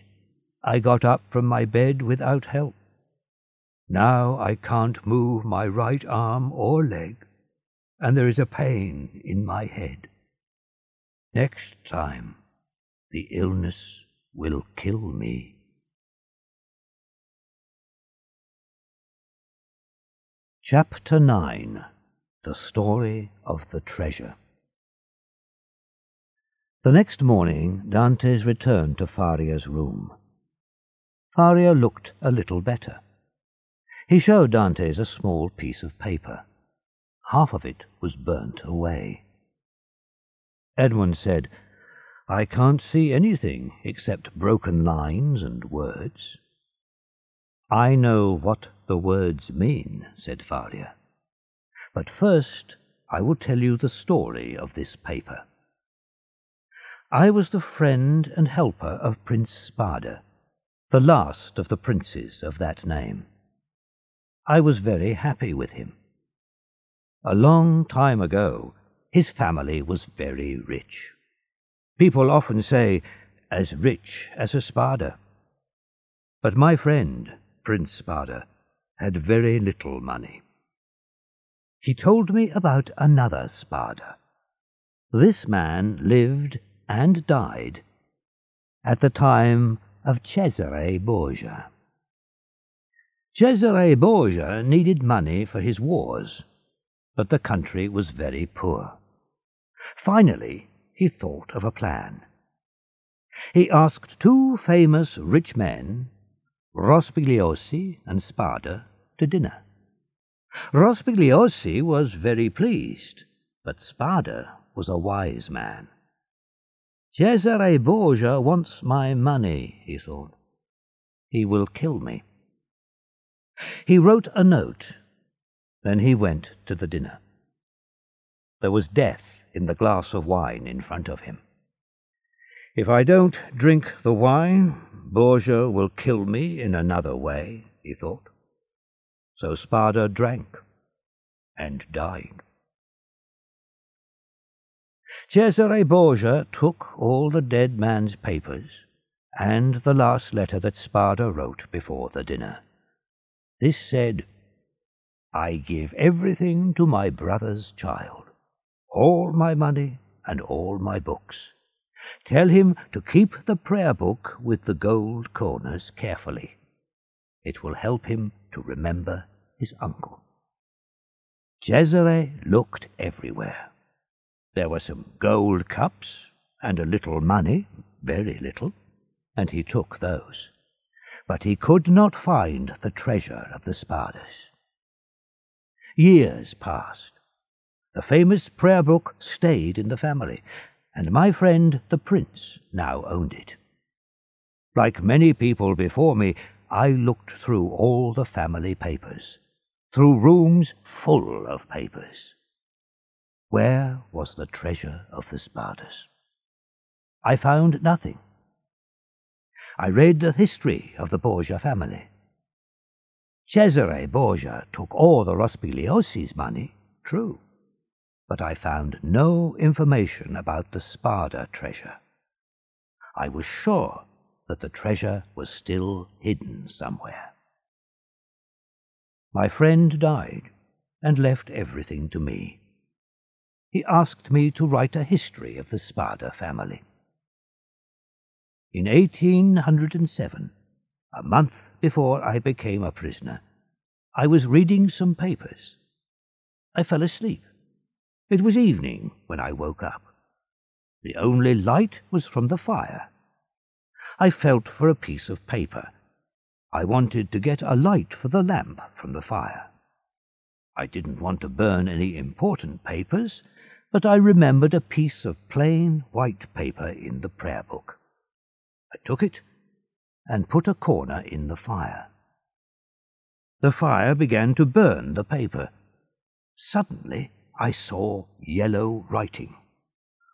I got up from my bed without help. Now I can't move my right arm or leg, and there is a pain in my head. Next time, the illness will kill me. Chapter 9 The Story of the Treasure the next morning Dantes returned to Faria's room. Faria looked a little better. He showed Dantes a small piece of paper. Half of it was burnt away. Edmond said, I can't see anything except broken lines and words. I know what the words mean, said Faria. But first I will tell you the story of this paper. I was the friend and helper of Prince Spada, the last of the princes of that name. I was very happy with him. A long time ago, his family was very rich. People often say, as rich as a Spada. But my friend, Prince Spada, had very little money. He told me about another Spada. This man lived and died at the time of Cesare Borgia. Cesare Borgia needed money for his wars, but the country was very poor. Finally, he thought of a plan. He asked two famous rich men, Rospigliosi and Spada, to dinner. Rospigliosi was very pleased, but Spada was a wise man. Cesare Borgia wants my money, he thought. He will kill me. He wrote a note. Then he went to the dinner. There was death in the glass of wine in front of him. If I don't drink the wine, Borgia will kill me in another way, he thought. So Spada drank and died. Cesare Borgia took all the dead man's papers and the last letter that Spada wrote before the dinner. This said, I give everything to my brother's child, all my money and all my books. Tell him to keep the prayer book with the gold corners carefully. It will help him to remember his uncle. Cesare looked everywhere. There were some gold cups and a little money, very little, and he took those. But he could not find the treasure of the Spadas. Years passed. The famous prayer book stayed in the family, and my friend the prince now owned it. Like many people before me, I looked through all the family papers, through rooms full of papers. Where was the treasure of the Spadas? I found nothing. I read the history of the Borgia family. Cesare Borgia took all the Rospigliosi's money, true, but I found no information about the Spada treasure. I was sure that the treasure was still hidden somewhere. My friend died and left everything to me he asked me to write a history of the Spada family. In 1807, a month before I became a prisoner, I was reading some papers. I fell asleep. It was evening when I woke up. The only light was from the fire. I felt for a piece of paper. I wanted to get a light for the lamp from the fire. I didn't want to burn any important papers, but I remembered a piece of plain white paper in the prayer book. I took it and put a corner in the fire. The fire began to burn the paper. Suddenly I saw yellow writing.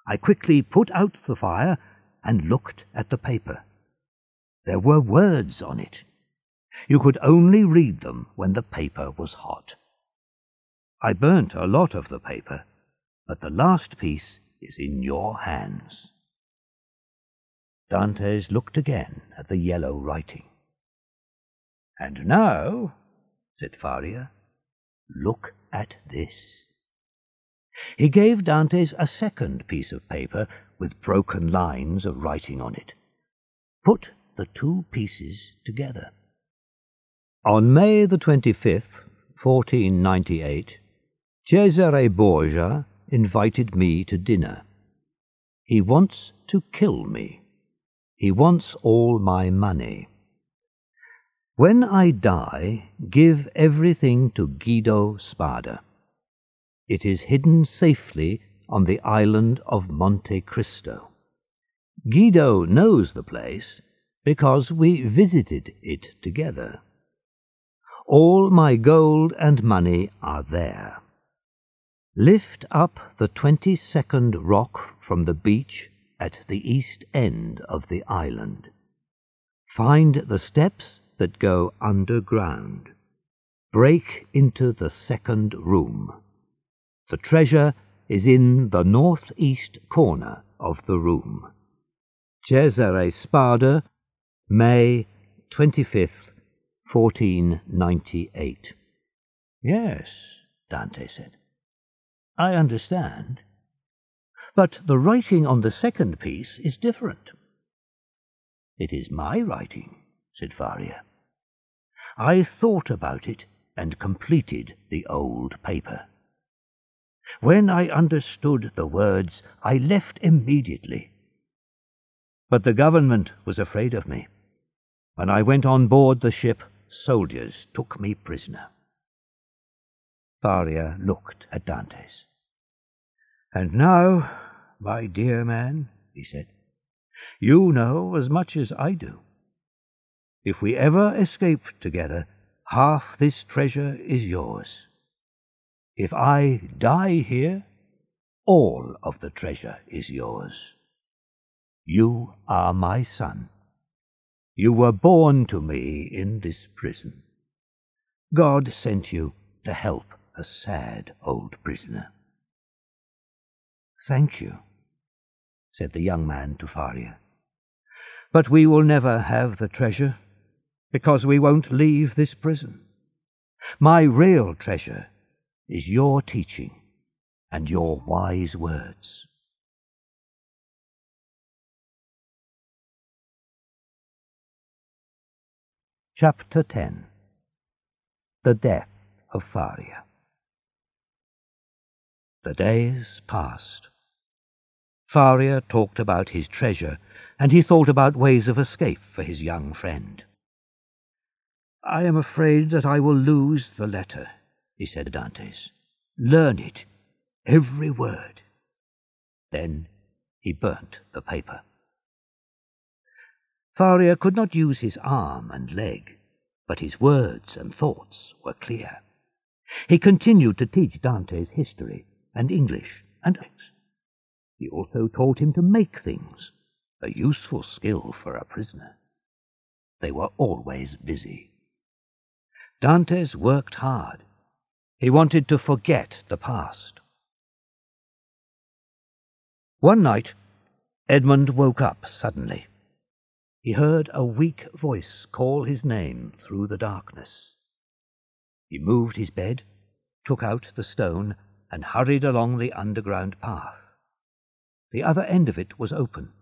I quickly put out the fire and looked at the paper. There were words on it. You could only read them when the paper was hot. I burnt a lot of the paper, but the last piece is in your hands. Dantes looked again at the yellow writing. And now, said Faria, look at this. He gave Dantes a second piece of paper with broken lines of writing on it. Put the two pieces together. On May the 25th, 1498, Cesare Borgia invited me to dinner. He wants to kill me. He wants all my money. When I die, give everything to Guido Spada. It is hidden safely on the island of Monte Cristo. Guido knows the place because we visited it together. All my gold and money are there. Lift up the twenty-second rock from the beach at the east end of the island. Find the steps that go underground. Break into the second room. The treasure is in the northeast corner of the room. Cesare Spada, May 25th, 1498. Yes, Dante said. I understand. But the writing on the second piece is different. It is my writing, said Faria. I thought about it and completed the old paper. When I understood the words, I left immediately. But the government was afraid of me. When I went on board the ship, soldiers took me prisoner. Faria looked at Dantes. And now, my dear man, he said, you know as much as I do. If we ever escape together, half this treasure is yours. If I die here, all of the treasure is yours. You are my son. You were born to me in this prison. God sent you to help a sad old prisoner. Thank you, said the young man to Faria. But we will never have the treasure, because we won't leave this prison. My real treasure is your teaching and your wise words. Chapter 10 The Death of Faria The days passed. Faria talked about his treasure, and he thought about ways of escape for his young friend. I am afraid that I will lose the letter, he said to Dantes. Learn it, every word. Then he burnt the paper. Faria could not use his arm and leg, but his words and thoughts were clear. He continued to teach Dantes history and English and. He also taught him to make things, a useful skill for a prisoner. They were always busy. Dantes worked hard. He wanted to forget the past. One night, Edmond woke up suddenly. He heard a weak voice call his name through the darkness. He moved his bed, took out the stone, and hurried along the underground path. The other end of it was open.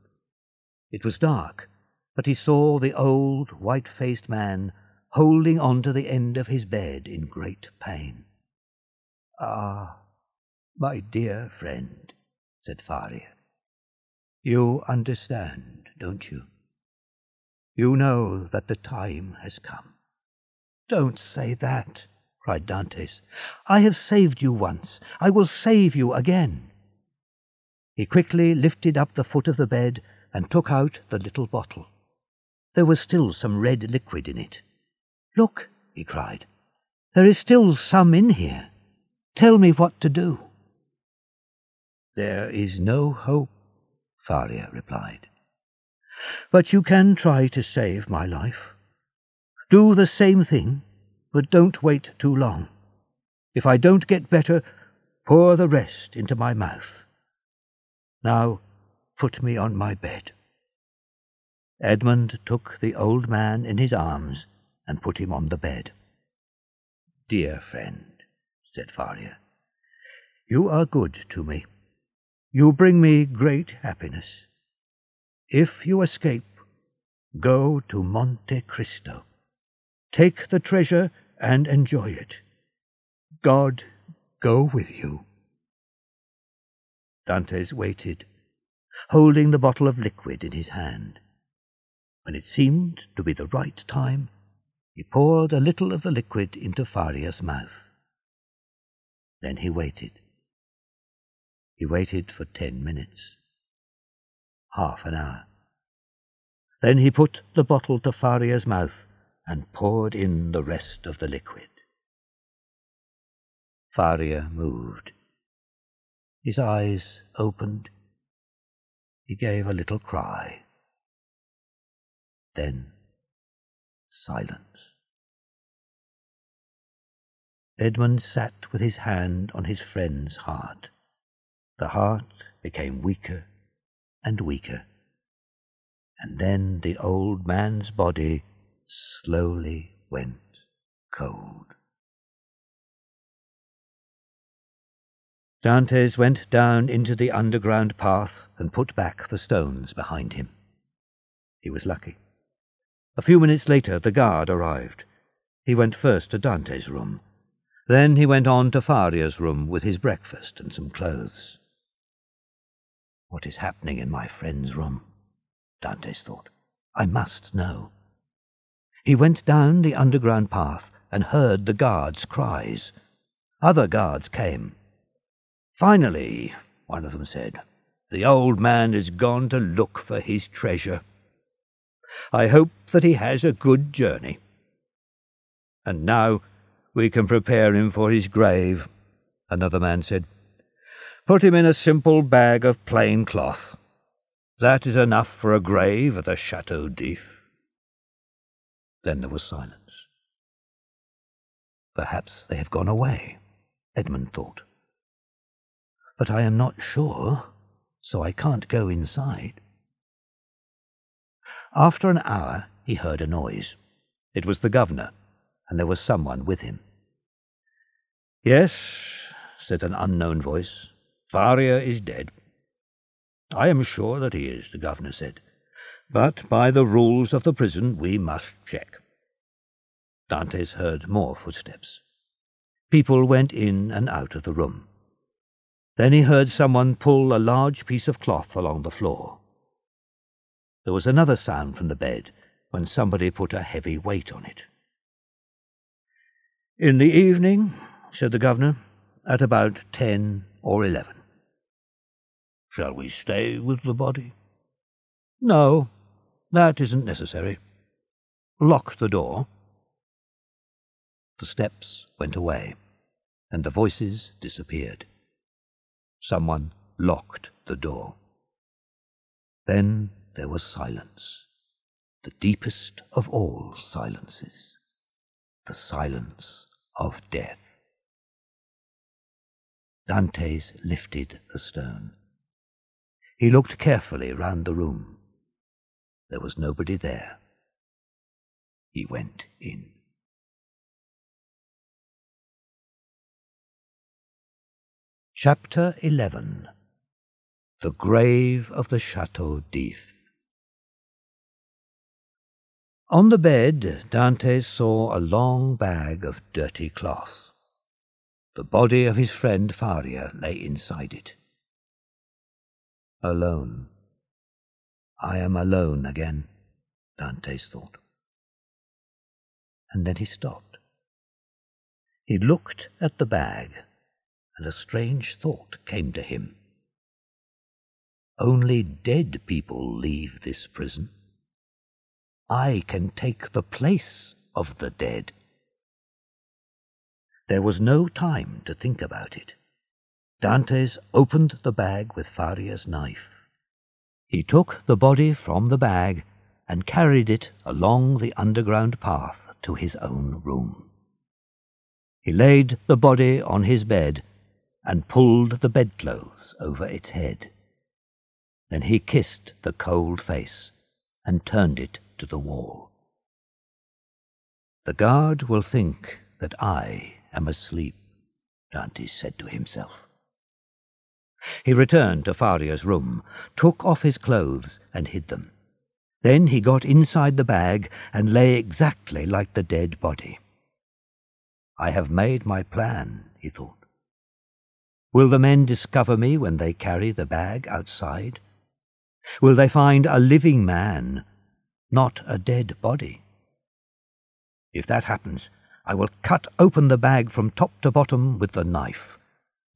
It was dark, but he saw the old, white-faced man holding on to the end of his bed in great pain. Ah, my dear friend, said Faria, you understand, don't you? You know that the time has come. Don't say that, cried Dantes. I have saved you once. I will save you again. He quickly lifted up the foot of the bed and took out the little bottle. There was still some red liquid in it. Look, he cried. There is still some in here. Tell me what to do. There is no hope, Faria replied. But you can try to save my life. Do the same thing, but don't wait too long. If I don't get better, pour the rest into my mouth. Now put me on my bed. Edmond took the old man in his arms and put him on the bed. Dear friend, said Faria, you are good to me. You bring me great happiness. If you escape, go to Monte Cristo. Take the treasure and enjoy it. God go with you. Dantes waited, holding the bottle of liquid in his hand. When it seemed to be the right time, he poured a little of the liquid into Faria's mouth. Then he waited. He waited for ten minutes, half an hour. Then he put the bottle to Faria's mouth and poured in the rest of the liquid. Faria moved. His eyes opened. He gave a little cry. Then silence. Edmond sat with his hand on his friend's heart. The heart became weaker and weaker, and then the old man's body slowly went cold. Dantes went down into the underground path and put back the stones behind him. He was lucky. A few minutes later the guard arrived. He went first to Dantes' room. Then he went on to Faria's room with his breakfast and some clothes. What is happening in my friend's room? Dantes thought. I must know. He went down the underground path and heard the guards' cries. Other guards came. Finally, one of them said, the old man has gone to look for his treasure. I hope that he has a good journey. And now we can prepare him for his grave Another man said, Put him in a simple bag of plain cloth. That is enough for a grave at the Chateau d'If. Then there was silence. Perhaps they have gone away, Edmond thought. But I am not sure, so I can't go inside. After an hour, he heard a noise. It was the governor, and there was someone with him. Yes, said an unknown voice, Faria is dead. I am sure that he is, the governor said, but by the rules of the prison we must check. Dantes heard more footsteps. People went in and out of the room. Then he heard someone pull a large piece of cloth along the floor. There was another sound from the bed when somebody put a heavy weight on it. In the evening, said the governor, at about ten or eleven. Shall we stay with the body? No, that isn't necessary. Lock the door. The steps went away, and the voices disappeared. Someone locked the door. Then there was silence, the deepest of all silences, the silence of death. Dantes lifted the stone. He looked carefully round the room. There was nobody there. He went in. Chapter 11 The Grave of the Chateau d'If On the bed, Dante saw a long bag of dirty cloth. The body of his friend Faria lay inside it. Alone. I am alone again, Dantes thought. And then he stopped. He looked at the bag and a strange thought came to him. Only dead people leave this prison. I can take the place of the dead. There was no time to think about it. Dantes opened the bag with Faria's knife. He took the body from the bag and carried it along the underground path to his own room. He laid the body on his bed and pulled the bedclothes over its head. Then he kissed the cold face and turned it to the wall. The guard will think that I am asleep, Dantes said to himself. He returned to Faria's room, took off his clothes, and hid them. Then he got inside the bag and lay exactly like the dead body. I have made my plan, he thought. Will the men discover me when they carry the bag outside? Will they find a living man, not a dead body? If that happens, I will cut open the bag from top to bottom with the knife.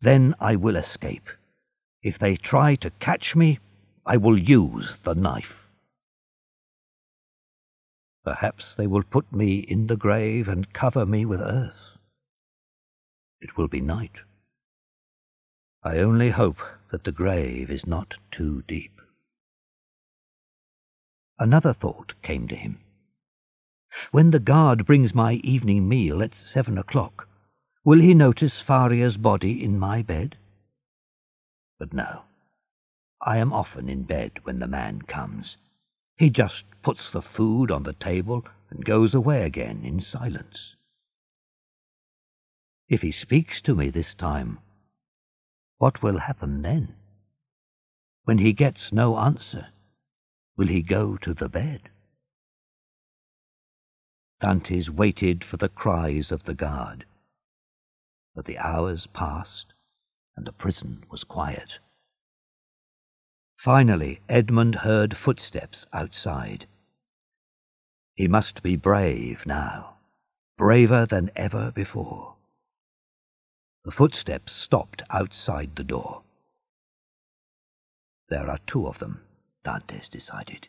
Then I will escape. If they try to catch me, I will use the knife. Perhaps they will put me in the grave and cover me with earth. It will be night. I only hope that the grave is not too deep. Another thought came to him. When the guard brings my evening meal at seven o'clock, will he notice Faria's body in my bed? But no. I am often in bed when the man comes. He just puts the food on the table and goes away again in silence. If he speaks to me this time, what will happen then? When he gets no answer, will he go to the bed? Dantes waited for the cries of the guard. But the hours passed, and the prison was quiet. Finally, Edmond heard footsteps outside. He must be brave now, braver than ever before. The footsteps stopped outside the door. There are two of them, Dantes decided.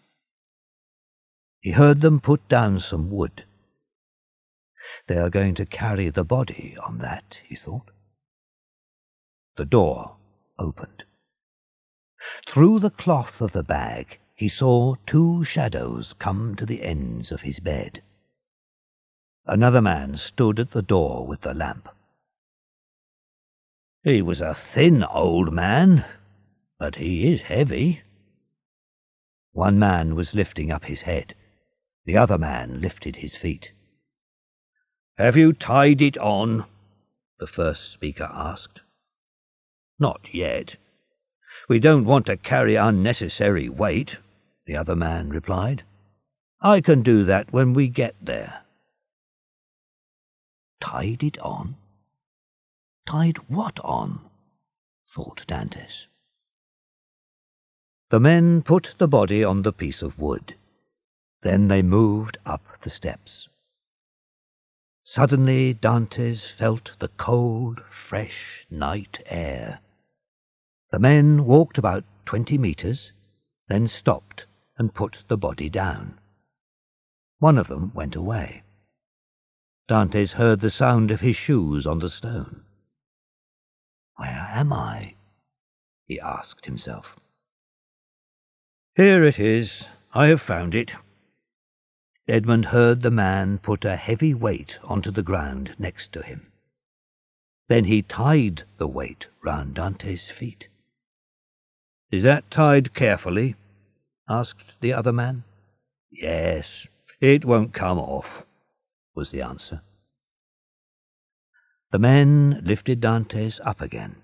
He heard them put down some wood. They are going to carry the body on that, he thought. The door opened. Through the cloth of the bag, he saw two shadows come to the ends of his bed. Another man stood at the door with the lamp. He was a thin old man, but he is heavy. One man was lifting up his head. The other man lifted his feet. Have you tied it on? the first speaker asked. Not yet. We don't want to carry unnecessary weight, the other man replied. I can do that when we get there. Tied it on? Tied what on? thought Dantes. The men put the body on the piece of wood. Then they moved up the steps. Suddenly Dantes felt the cold, fresh night air. The men walked about twenty metres, then stopped and put the body down. One of them went away. Dantes heard the sound of his shoes on the stone. Where am I? he asked himself. Here it is. I have found it. Edmond heard the man put a heavy weight onto the ground next to him. Then he tied the weight round Dantes' feet. Is that tied carefully? asked the other man. Yes, it won't come off, was the answer. The men lifted Dantes up again,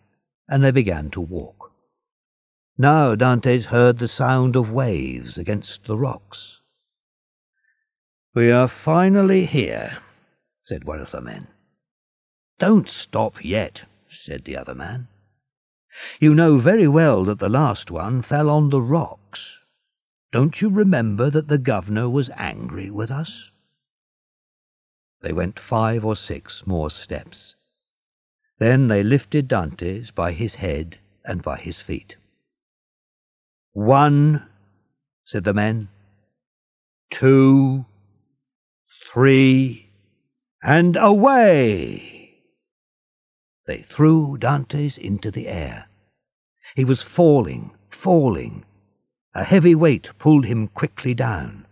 and they began to walk. Now Dantes heard the sound of waves against the rocks. We are finally here, said one of the men. Don't stop yet, said the other man. You know very well that the last one fell on the rocks. Don't you remember that the governor was angry with us? They went five or six more steps. Then they lifted Dantes by his head and by his feet. One, said the men. Two, three, and away! They threw Dantes into the air. He was falling, falling. A heavy weight pulled him quickly down.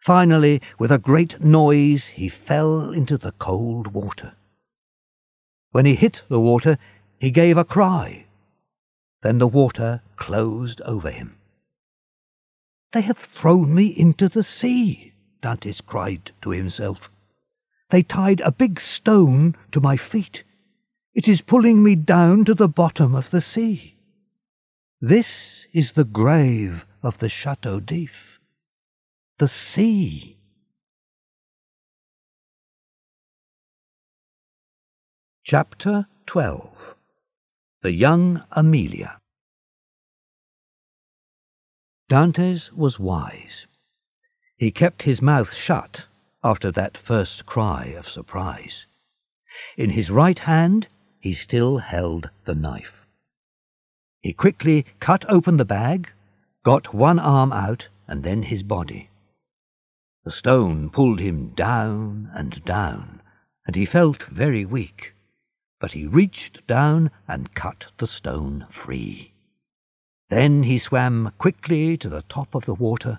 Finally, with a great noise, he fell into the cold water. When he hit the water, he gave a cry. Then the water closed over him. They have thrown me into the sea, Dantes cried to himself. They tied a big stone to my feet. It is pulling me down to the bottom of the sea. This is the grave of the Chateau d'If. The sea. Chapter 12 The Young Amelia Dantes was wise. He kept his mouth shut after that first cry of surprise. In his right hand he still held the knife. He quickly cut open the bag, got one arm out, and then his body. The stone pulled him down and down, and he felt very weak, but he reached down and cut the stone free. Then he swam quickly to the top of the water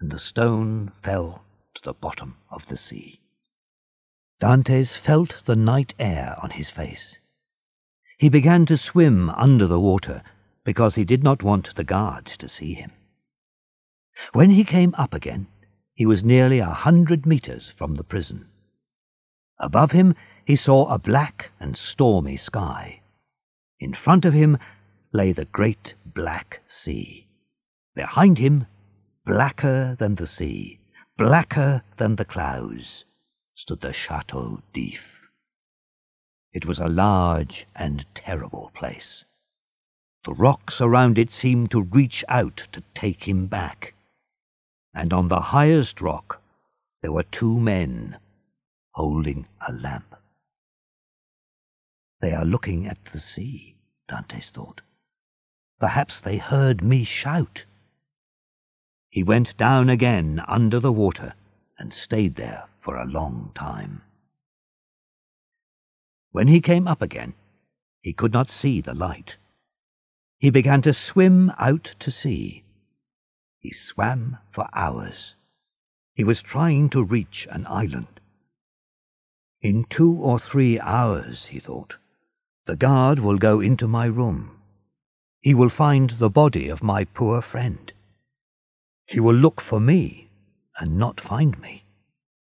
and the stone fell to the bottom of the sea. Dantes felt the night air on his face. He began to swim under the water because he did not want the guards to see him. When he came up again, he was nearly a hundred metres from the prison. Above him he saw a black and stormy sky. In front of him lay the great black sea. Behind him blacker than the sea, blacker than the clouds, stood the Chateau d'If. It was a large and terrible place. The rocks around it seemed to reach out to take him back. And on the highest rock there were two men holding a lamp. They are looking at the sea, Dantes thought. Perhaps they heard me shout. He went down again under the water and stayed there for a long time. When he came up again, He could not see the light. He began to swim out to sea. He swam for hours. He was trying to reach an island. In two or three hours, he thought, the guard will go into my room. He will find the body of my poor friend. He will look for me and not find me,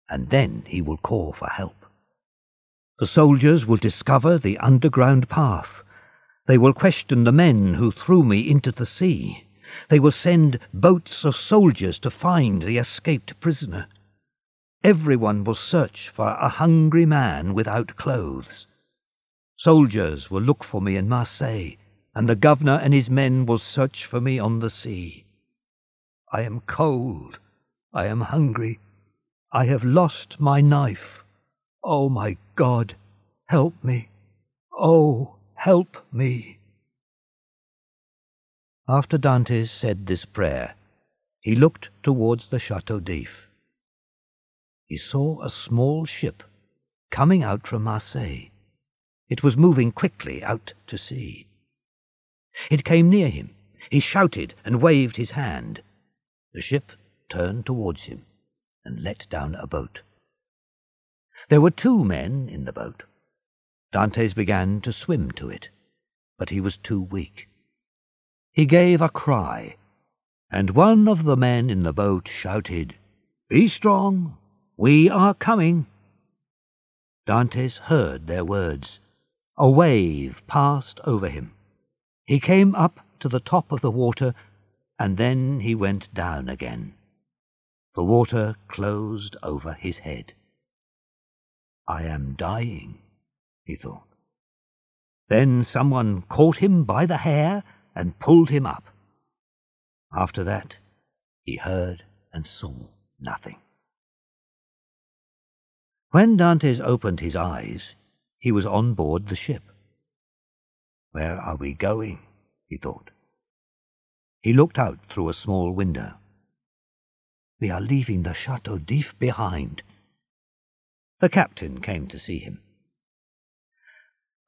and then he will call for help. The soldiers will discover the underground path. They will question the men who threw me into the sea. They will send boats of soldiers to find the escaped prisoner. Everyone will search for a hungry man without clothes. Soldiers will look for me in Marseille, and the governor and his men will search for me on the sea. I am cold. I am hungry. I have lost my knife. Oh, my God, help me. Oh, help me. After Dantes said this prayer, he looked towards the Chateau d'If. He saw a small ship coming out from Marseille. It was moving quickly out to sea. It came near him. He shouted and waved his hand. The ship turned towards him and let down a boat. There were two men in the boat. Dantes began to swim to it, but he was too weak. He gave a cry, and one of the men in the boat shouted, Be strong, we are coming. Dantes heard their words. A wave passed over him. He came up to the top of the water, and then he went down again. The water closed over his head. I am dying, he thought. Then someone caught him by the hair and pulled him up. After that, he heard and saw nothing. When Dantes opened his eyes, he was on board the ship. Where are we going? he thought. He looked out through a small window. We are leaving the Chateau d'If behind. The captain came to see him.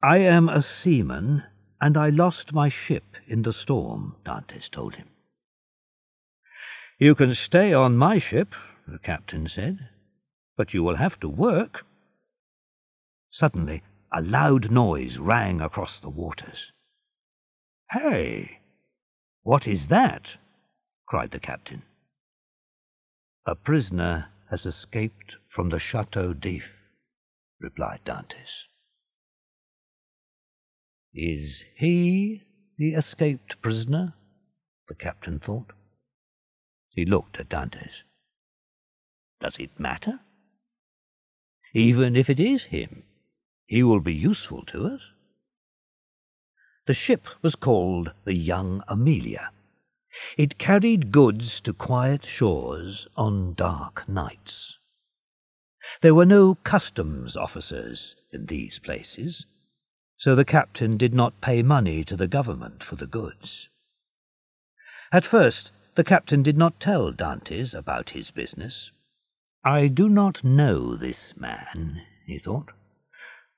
I am a seaman, and I lost my ship in the storm, Dantes told him. You can stay on my ship, the captain said, but you will have to work. Suddenly, a loud noise rang across the waters. Hey, what is that? cried the captain. A prisoner has escaped from the Chateau d'If, replied Dantes. Is he the escaped prisoner? the captain thought. He looked at Dantes. Does it matter? Even if it is him, he will be useful to us. The ship was called the Young Amelia. It carried goods to quiet shores on dark nights. There were no customs officers in these places, so the captain did not pay money to the government for the goods. At first, the captain did not tell Dantes about his business. I do not know this man, he thought.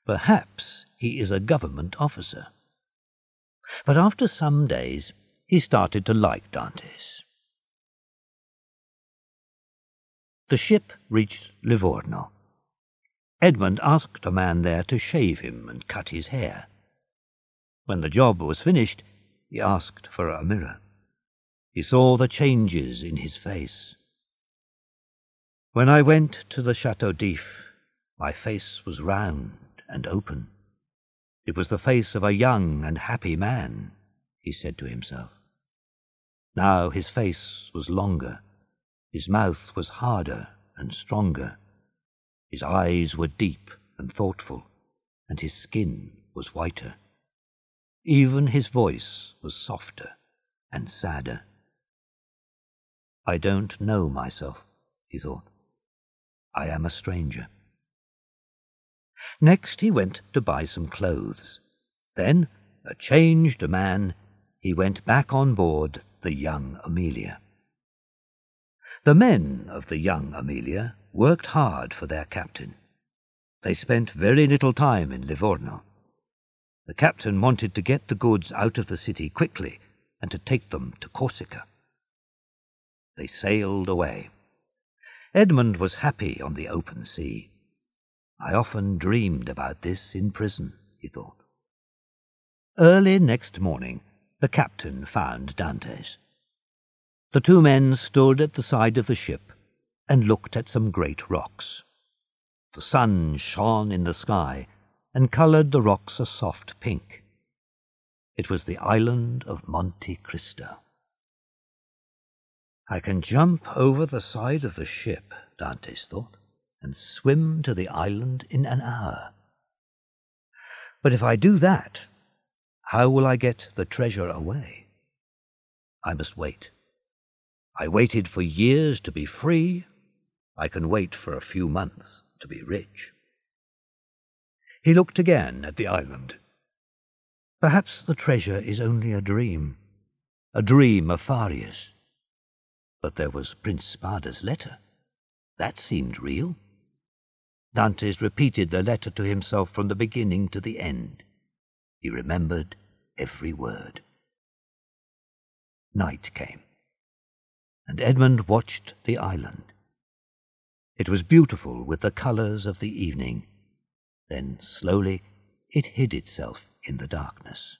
Perhaps he is a government officer. But after some days, he started to like Dantes. The ship reached Livorno. Edmond asked a man there to shave him and cut his hair. When the job was finished, he asked for a mirror. He saw the changes in his face. When I went to the Chateau d'If, my face was round and open. It was the face of a young and happy man, he said to himself. Now his face was longer, his mouth was harder and stronger, his eyes were deep and thoughtful, and his skin was whiter. Even his voice was softer and sadder. I don't know myself, he thought. I am a stranger. Next he went to buy some clothes. Then, a changed man, he went back on board the young Amelia. The men of the young Amelia worked hard for their captain. They spent very little time in Livorno. The captain wanted to get the goods out of the city quickly and to take them to Corsica. They sailed away. Edmond was happy on the open sea. I often dreamed about this in prison, he thought. Early next morning, the captain found Dantes. The two men stood at the side of the ship and looked at some great rocks. The sun shone in the sky and coloured the rocks a soft pink. It was the island of Monte Cristo. I can jump over the side of the ship, Dantes thought, and swim to the island in an hour. But if I do that, how will I get the treasure away? I must wait. I waited for years to be free. I can wait for a few months to be rich. He looked again at the island. Perhaps the treasure is only a dream, a dream of Faria's. But there was Prince Spada's letter. That seemed real. Dantes repeated the letter to himself from the beginning to the end. He remembered every word. Night came, and Edmond watched the island. It was beautiful with the colours of the evening then slowly it hid itself in the darkness.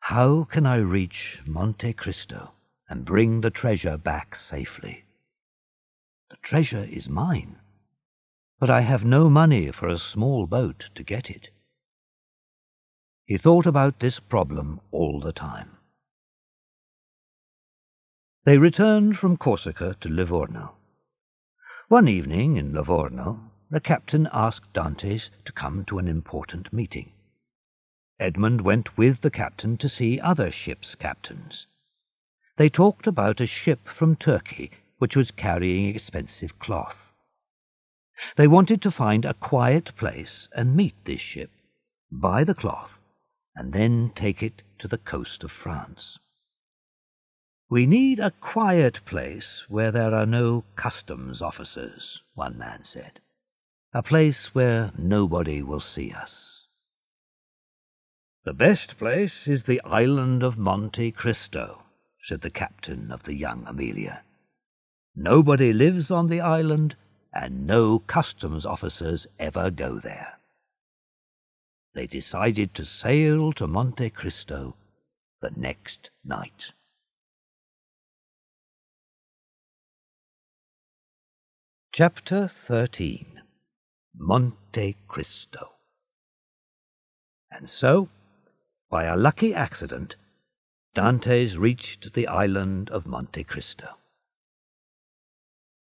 How can I reach Monte Cristo and bring the treasure back safely? The treasure is mine, but I have no money for a small boat to get it. He thought about this problem all the time. They returned from Corsica to Livorno. One evening in Livorno, the captain asked Dantes to come to an important meeting. Edmond went with the captain to see other ships' captains. They talked about a ship from Turkey which was carrying expensive cloth. They wanted to find a quiet place and meet this ship, buy the cloth, and then take it to the coast of France. We need a quiet place where there are no customs officers, one man said a place where nobody will see us. The best place is the island of Monte Cristo, said the captain of the young Amelia. Nobody lives on the island, and no customs officers ever go there. They decided to sail to Monte Cristo the next night. Chapter 13 Monte Cristo. And so, by a lucky accident, Dantes reached the island of Monte Cristo.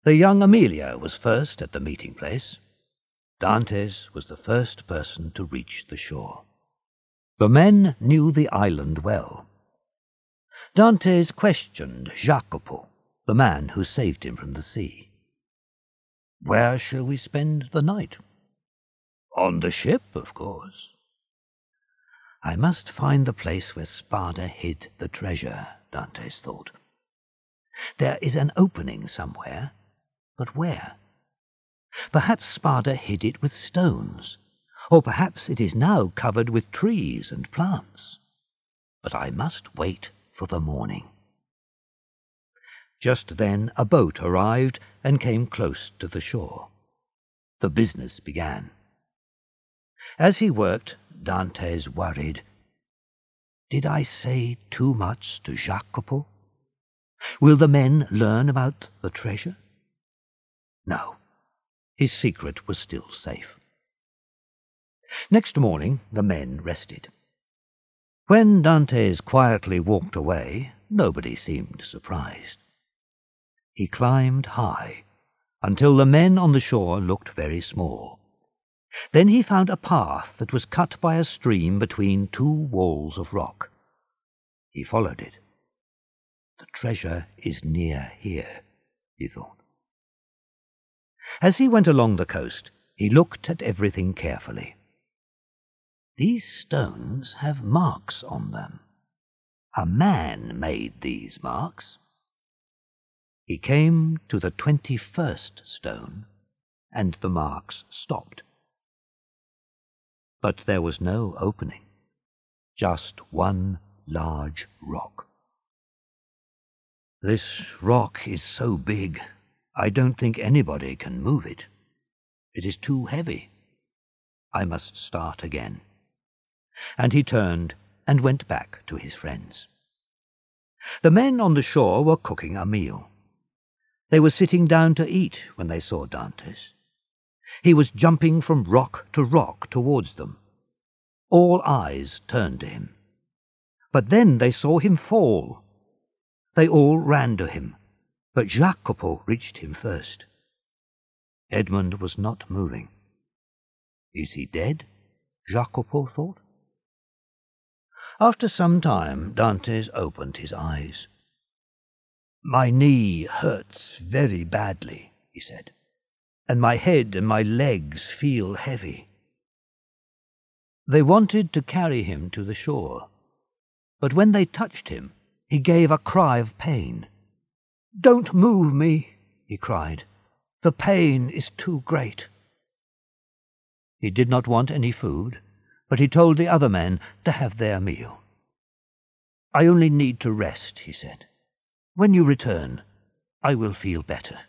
The young Amelia was first at the meeting place. Dantes was the first person to reach the shore. The men knew the island well. Dantes questioned Jacopo, the man who saved him from the sea. Where shall we spend the night? On the ship, of course. I must find the place where Spada hid the treasure, Dantes thought. There is an opening somewhere, but where? Perhaps Spada hid it with stones, or perhaps it is now covered with trees and plants. But I must wait for the morning. Just then a boat arrived and came close to the shore. The business began. As he worked, Dantes worried. Did I say too much to Jacopo? Will the men learn about the treasure? No, his secret was still safe. Next morning the men rested. When Dantes quietly walked away, nobody seemed surprised. He climbed high until the men on the shore looked very small. Then he found a path that was cut by a stream between two walls of rock. He followed it. The treasure is near here, he thought. As he went along the coast, he looked at everything carefully. These stones have marks on them. A man made these marks. He came to the twenty-first stone, and the marks stopped. but there was no opening, just one large rock. This rock is so big, I don't think anybody can move it. It is too heavy. I must start again. And he turned and went back to his friends. The men on the shore were cooking a meal. They were sitting down to eat when they saw Dantes. He was jumping from rock to rock towards them. All eyes turned to him. But then they saw him fall. They all ran to him, but Jacopo reached him first. Edmond was not moving. Is he dead? Jacopo thought. After some time, Dantes opened his eyes. My knee hurts very badly, he said, and my head and my legs feel heavy. They wanted to carry him to the shore, but when they touched him, he gave a cry of pain. Don't move me, he cried. The pain is too great. He did not want any food, but he told the other men to have their meal. I only need to rest, he said. When you return, I will feel better.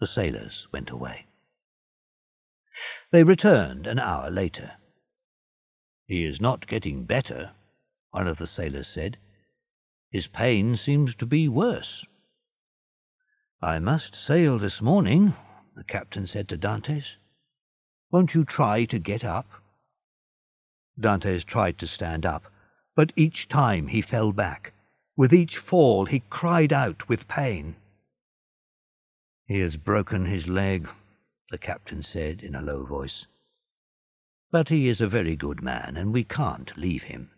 The sailors went away. They returned an hour later. He is not getting better, one of the sailors said. His pain seems to be worse. I must sail this morning, the captain said to Dantes. Won't you try to get up? Dantes tried to stand up, but each time he fell back. With each fall he cried out with pain. He has broken his leg, the captain said in a low voice. But he is a very good man, and we can't leave him.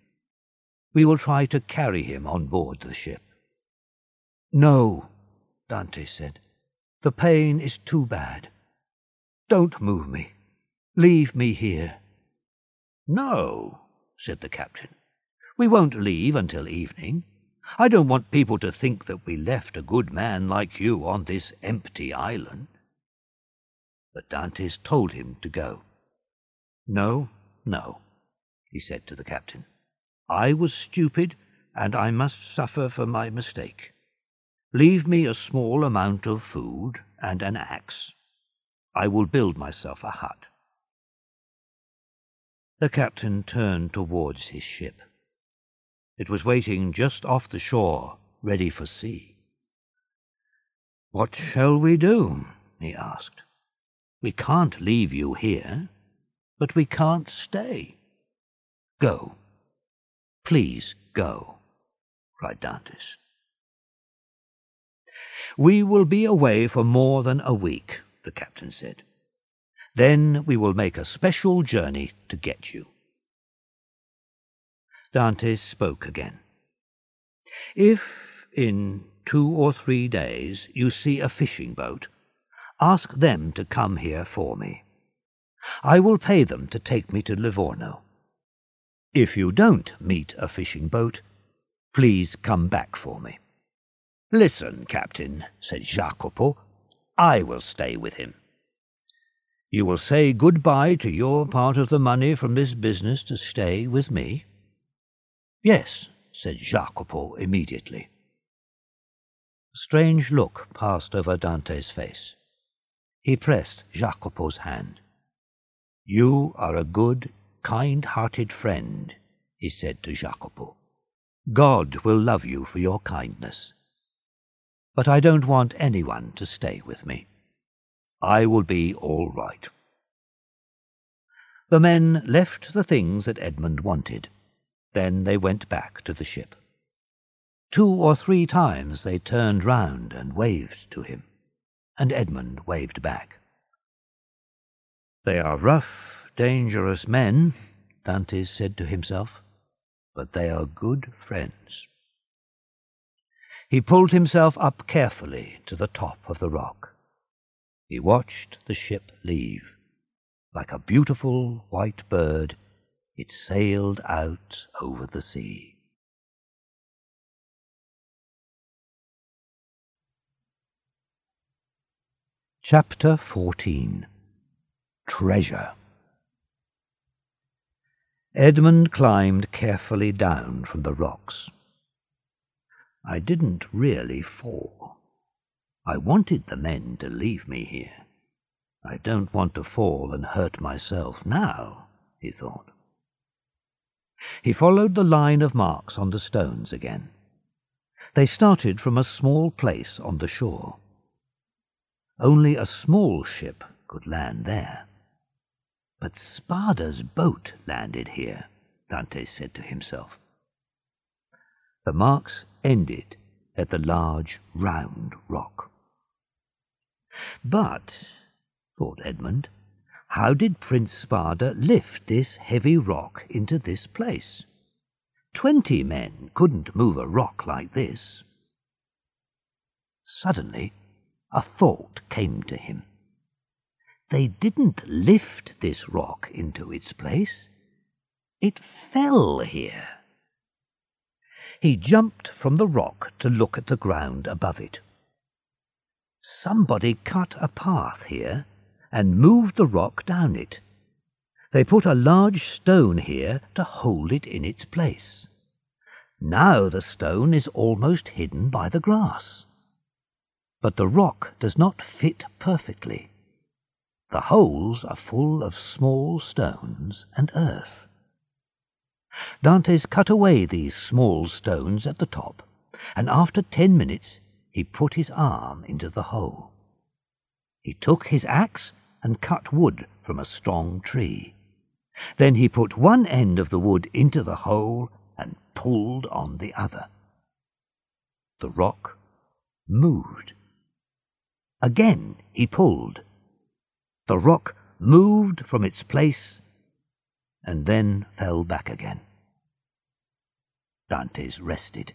We will try to carry him on board the ship. No, Dante said. The pain is too bad. Don't move me. Leave me here. No, said the captain. We won't leave until evening. I don't want people to think that we left a good man like you on this empty island. But Dantes told him to go. No, no, he said to the captain. I was stupid, and I must suffer for my mistake. Leave me a small amount of food and an axe. I will build myself a hut. The captain turned towards his ship. It was waiting just off the shore, ready for sea. What shall we do? he asked. We can't leave you here, but we can't stay. Go. Please go, cried Dantes. We will be away for more than a week, the captain said. Then we will make a special journey to get you. Dantes spoke again. If, in two or three days, you see a fishing boat, ask them to come here for me. I will pay them to take me to Livorno. If you don't meet a fishing boat, please come back for me. Listen, Captain, said Jacopo, I will stay with him. You will say good-bye to your part of the money from this business to stay with me? Yes, said Jacopo immediately. A strange look passed over Dante's face. He pressed Jacopo's hand. You are a good, kind-hearted friend, he said to Jacopo. God will love you for your kindness. But I don't want anyone to stay with me. I will be all right. The men left the things that Edmond wanted. Then they went back to the ship. Two or three times they turned round and waved to him, and Edmond waved back. They are rough, dangerous men, Dantes said to himself, but they are good friends. He pulled himself up carefully to the top of the rock. He watched the ship leave. Like a beautiful white bird, it sailed out over the sea. Chapter 14 Treasure Edmond climbed carefully down from the rocks. I didn't really fall. I wanted the men to leave me here. I don't want to fall and hurt myself now, he thought. He followed the line of marks on the stones again. They started from a small place on the shore. Only a small ship could land there. But Spada's boat landed here, Dante said to himself. The marks ended at the large round rock. But, thought Edmond, how did Prince Spada lift this heavy rock into this place? Twenty men couldn't move a rock like this. Suddenly, a thought came to him. They didn't lift this rock into its place. It fell here. He jumped from the rock to look at the ground above it. Somebody cut a path here and moved the rock down it. They put a large stone here to hold it in its place. Now the stone is almost hidden by the grass. But the rock does not fit perfectly. The holes are full of small stones and earth. Dantes cut away these small stones at the top, and after ten minutes he put his arm into the hole. He took his axe and cut wood from a strong tree. Then he put one end of the wood into the hole and pulled on the other. The rock moved. Again he pulled, the rock moved from its place and then fell back again. Dantes rested.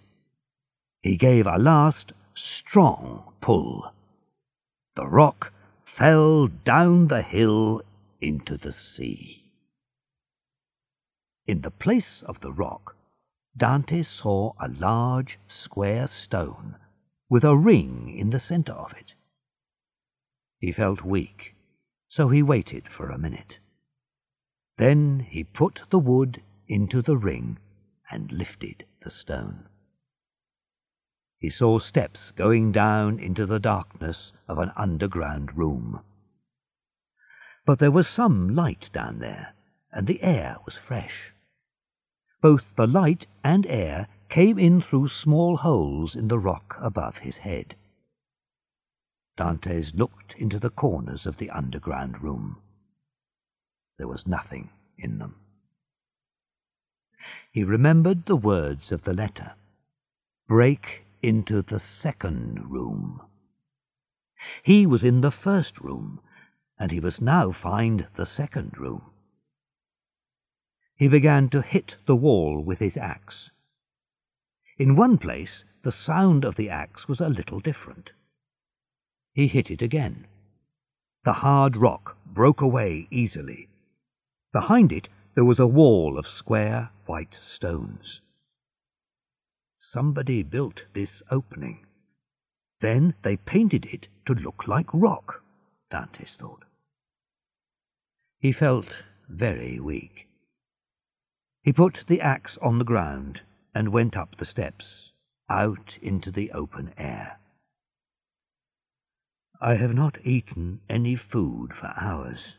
He gave a last strong pull. The rock fell down the hill into the sea. In the place of the rock, Dante saw a large square stone with a ring in the centre of it. He felt weak so he waited for a minute. Then he put the wood into the ring and lifted the stone. He saw steps going down into the darkness of an underground room. But there was some light down there, and the air was fresh. Both the light and air came in through small holes in the rock above his head. Dantes looked into the corners of the underground room. There was nothing in them. He remembered the words of the letter break into the second room. He was in the first room, and he must now find the second room. He began to hit the wall with his axe. In one place, the sound of the axe was a little different. He hit it again. The hard rock broke away easily. Behind it there was a wall of square white stones. Somebody built this opening. Then they painted it to look like rock, Dantes thought. He felt very weak. He put the axe on the ground and went up the steps, out into the open air. I have not eaten any food for hours.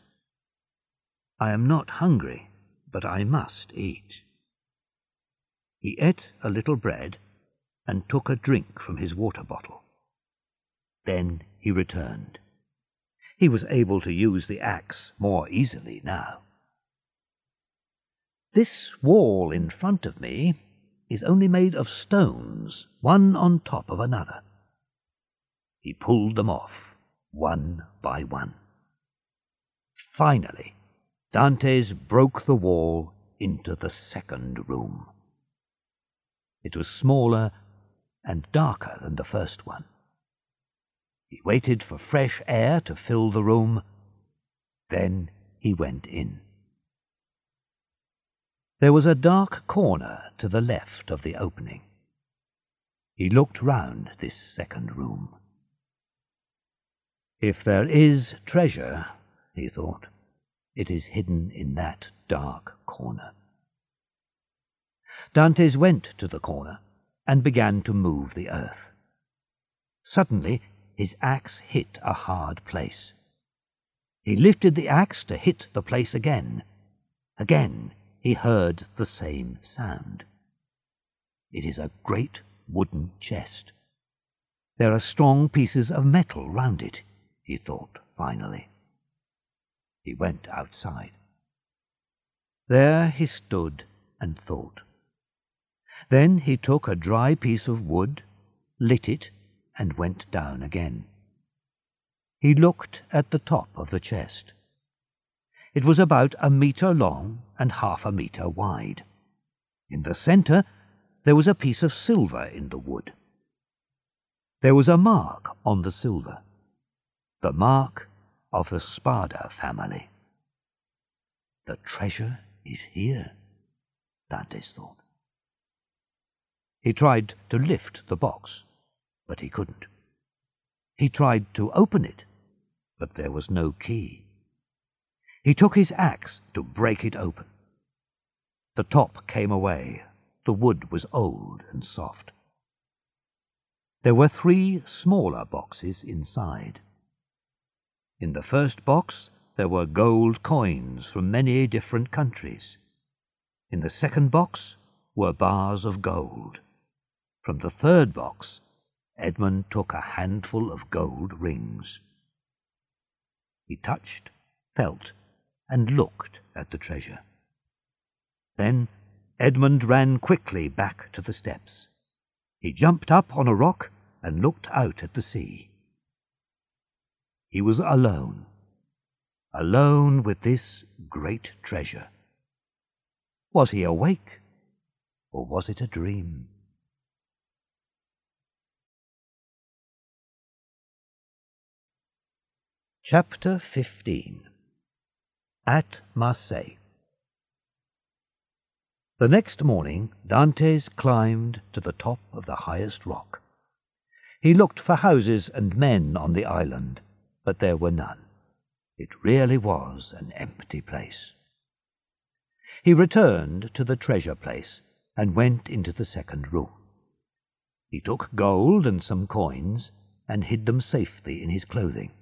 I am not hungry, but I must eat. He ate a little bread and took a drink from his water bottle. Then he returned. He was able to use the axe more easily now. This wall in front of me is only made of stones, one on top of another. He pulled them off one by one. Finally, Dantes broke the wall into the second room. It was smaller and darker than the first one. He waited for fresh air to fill the room. Then he went in. There was a dark corner to the left of the opening. He looked round this second room. If there is treasure, he thought, it is hidden in that dark corner. Dantes went to the corner and began to move the earth. Suddenly, his axe hit a hard place. He lifted the axe to hit the place again. Again he heard the same sound. It is a great wooden chest. There are strong pieces of metal round it, he thought finally. He went outside. There he stood and thought. Then he took a dry piece of wood, lit it, and went down again. He looked at the top of the chest. It was about a metre long and half a metre wide. In the centre there was a piece of silver in the wood. There was a mark on the silver, the mark of the Spada family. The treasure is here, Dantes thought. He tried to lift the box, but he couldn't. He tried to open it, but there was no key. He took his axe to break it open. The top came away. The wood was old and soft. There were three smaller boxes inside. In the first box there were gold coins from many different countries. In the second box were bars of gold. From the third box, Edmond took a handful of gold rings. He touched, felt, and looked at the treasure. Then Edmond ran quickly back to the steps. He jumped up on a rock and looked out at the sea. He was alone alone with this great treasure. Was he awake, or was it a dream? Chapter 15 At Marseille The next morning, Dantes climbed to the top of the highest rock. He looked for houses and men on the island, but there were none. It really was an empty place. He returned to the treasure place and went into the second room. He took gold and some coins and hid them safely in his clothing.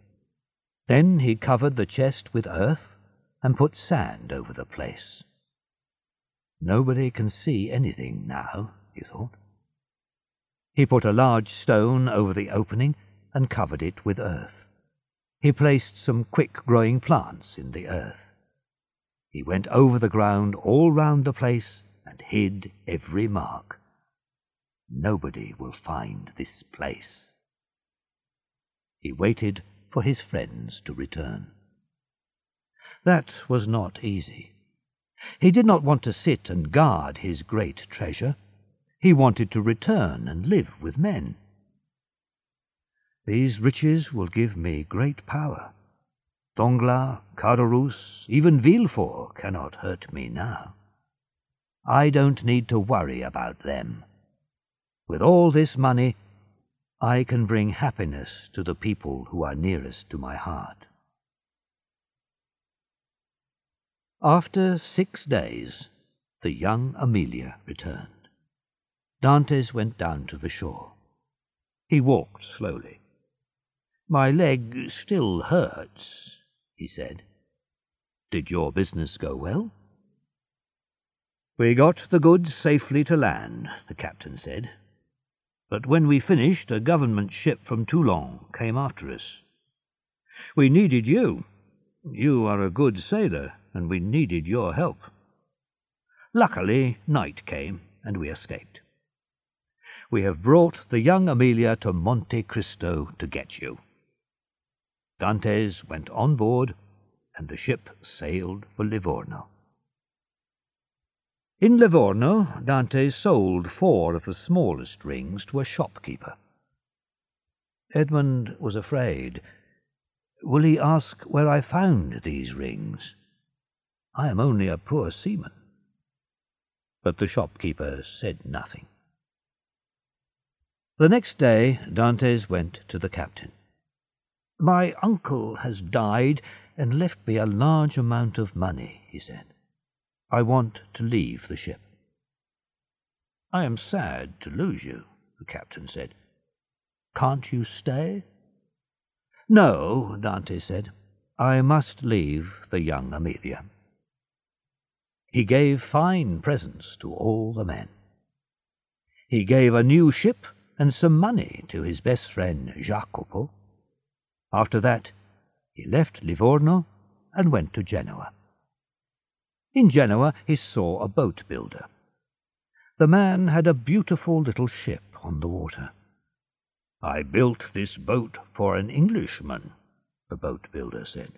Then he covered the chest with earth and put sand over the place. Nobody can see anything now, he thought. He put a large stone over the opening and covered it with earth. He placed some quick-growing plants in the earth. He went over the ground all round the place and hid every mark. Nobody will find this place. He waited for his friends to return. That was not easy. He did not want to sit and guard his great treasure. He wanted to return and live with men. These riches will give me great power. Danglars, Caderousse, even Villefort cannot hurt me now. I don't need to worry about them. With all this money, I can bring happiness to the people who are nearest to my heart. After six days, the young Amelia returned. Dantes went down to the shore. He walked slowly. My leg still hurts, he said. Did your business go well? We got the goods safely to land, the captain said. But when we finished, a government ship from Toulon came after us. We needed you. You are a good sailor, and we needed your help. Luckily, night came, and we escaped. We have brought the young Amelia to Monte Cristo to get you. Dantes went on board, and the ship sailed for Livorno. In Livorno, Dante sold four of the smallest rings to a shopkeeper. Edmond was afraid. Will he ask where I found these rings? I am only a poor seaman. But the shopkeeper said nothing. The next day Dantes went to the captain. My uncle has died and left me a large amount of money, he said. I want to leave the ship. I am sad to lose you, the captain said. Can't you stay? No, Dante said. I must leave the young Amelia. He gave fine presents to all the men. He gave a new ship and some money to his best friend Jacopo. After that, he left Livorno and went to Genoa. In Genoa, he saw a boat builder. The man had a beautiful little ship on the water. I built this boat for an Englishman, the boat builder said.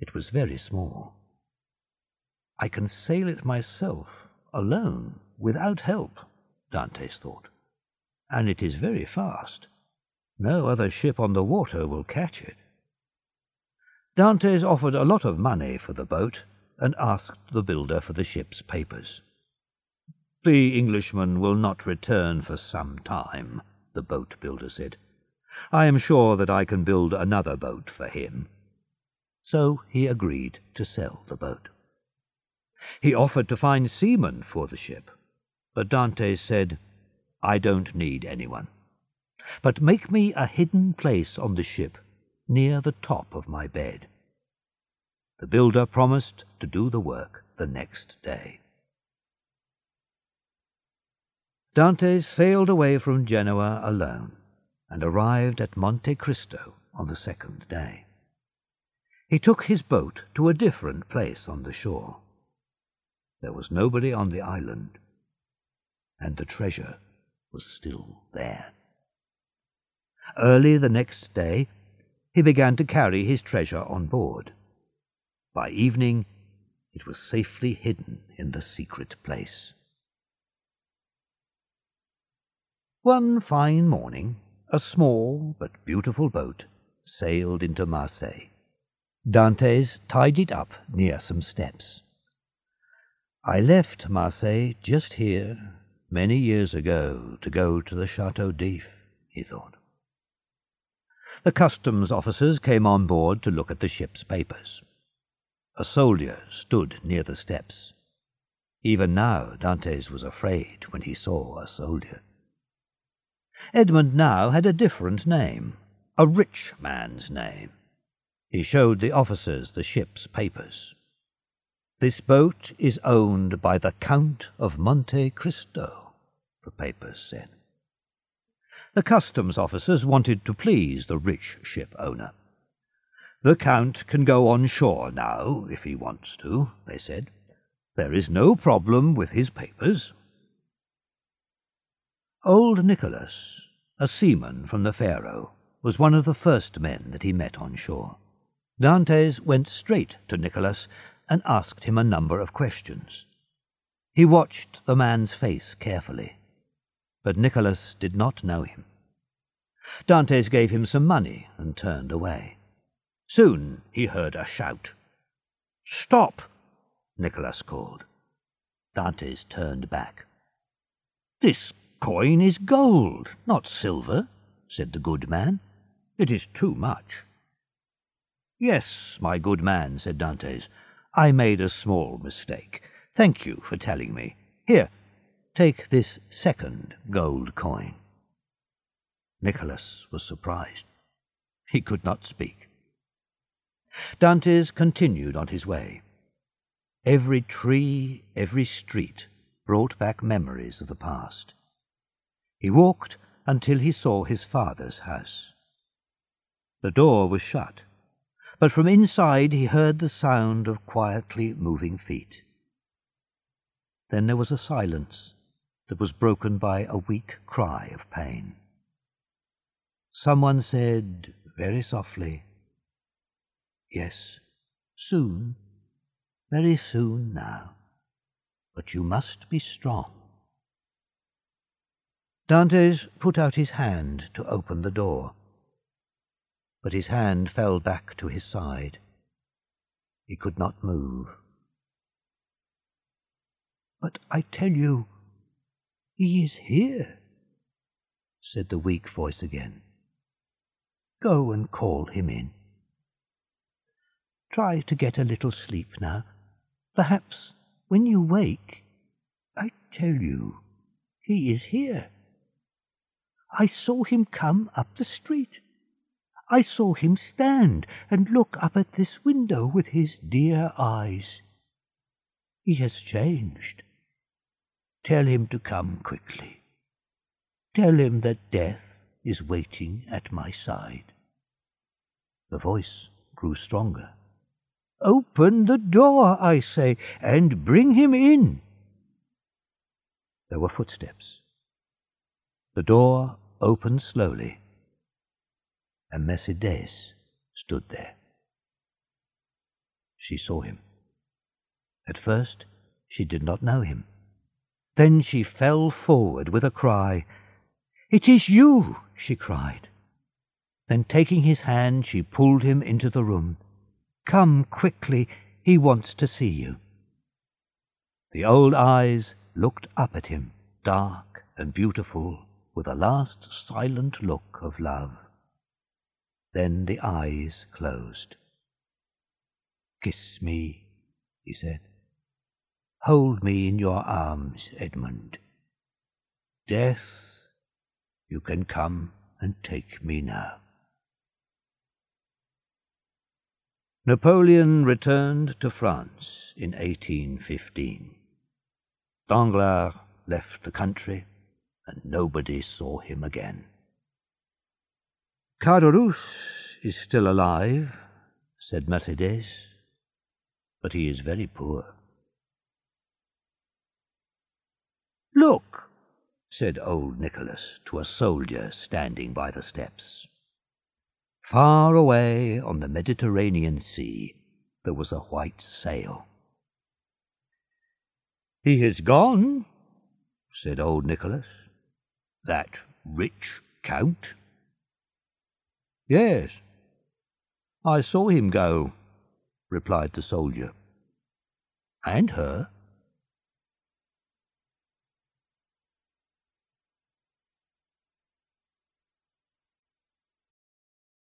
It was very small. I can sail it myself, alone, without help, Dantes thought. And it is very fast. No other ship on the water will catch it. Dantes offered a lot of money for the boat and asked the builder for the ship's papers. The Englishman will not return for some time, the boat builder said. I am sure that I can build another boat for him. So he agreed to sell the boat. He offered to find seamen for the ship, but Dante said, I don't need anyone. But make me a hidden place on the ship, near the top of my bed. The builder promised to do the work the next day. Dante sailed away from Genoa alone, and arrived at Monte Cristo on the second day. He took his boat to a different place on the shore. There was nobody on the island, and the treasure was still there. Early the next day, he began to carry his treasure on board. By evening, it was safely hidden in the secret place. One fine morning, a small but beautiful boat sailed into Marseille. Dantes tied it up near some steps. I left Marseille just here many years ago to go to the Chateau d'If, he thought. The customs officers came on board to look at the ship's papers. A soldier stood near the steps. Even now Dantes was afraid when he saw a soldier. Edmond now had a different name, a rich man's name. He showed the officers the ship's papers. This boat is owned by the Count of Monte Cristo, the papers said. The customs officers wanted to please the rich ship owner. The Count can go on shore now, if he wants to, they said. There is no problem with his papers. Old Nicholas, a seaman from the Faro, was one of the first men that he met on shore. Dantes went straight to Nicholas and asked him a number of questions. He watched the man's face carefully, but Nicholas did not know him. Dantes gave him some money and turned away. Soon he heard a shout. Stop! Nicholas called. Dantes turned back. This coin is gold, not silver, said the good man. It is too much. Yes, my good man, said Dantes. I made a small mistake. Thank you for telling me. Here, take this second gold coin. Nicholas was surprised. He could not speak. Dantes continued on his way. Every tree, every street brought back memories of the past. He walked until he saw his father's house. The door was shut but from inside he heard the sound of quietly moving feet. Then there was a silence that was broken by a weak cry of pain. Someone said very softly, Yes, soon, very soon now, but you must be strong. Dantes put out his hand to open the door but his hand fell back to his side. He could not move. But I tell you, he is here, said the weak voice again. Go and call him in. Try to get a little sleep now. Perhaps when you wake, I tell you, he is here. I saw him come up the street. I saw him stand and look up at this window with his dear eyes. He has changed. Tell him to come quickly. Tell him that death is waiting at my side. The voice grew stronger. Open the door, I say, and bring him in. There were footsteps. The door opened slowly, and Mercedes stood there. She saw him. At first, she did not know him. Then she fell forward with a cry. It is you, she cried. Then taking his hand, she pulled him into the room. Come quickly, he wants to see you. The old eyes looked up at him, dark and beautiful, with a last silent look of love. Then the eyes closed. Kiss me, he said. Hold me in your arms, Edmond. Death, you can come and take me now. Napoleon returned to France in 1815. Danglars left the country, and nobody saw him again. Caderousse is still alive, said Mercédès, but he is very poor. Look, said old Nicholas to a soldier standing by the steps. Far away on the Mediterranean Sea there was a white sail. He has gone, said old Nicholas. That rich count? Yes, I saw him go, replied the soldier. And her?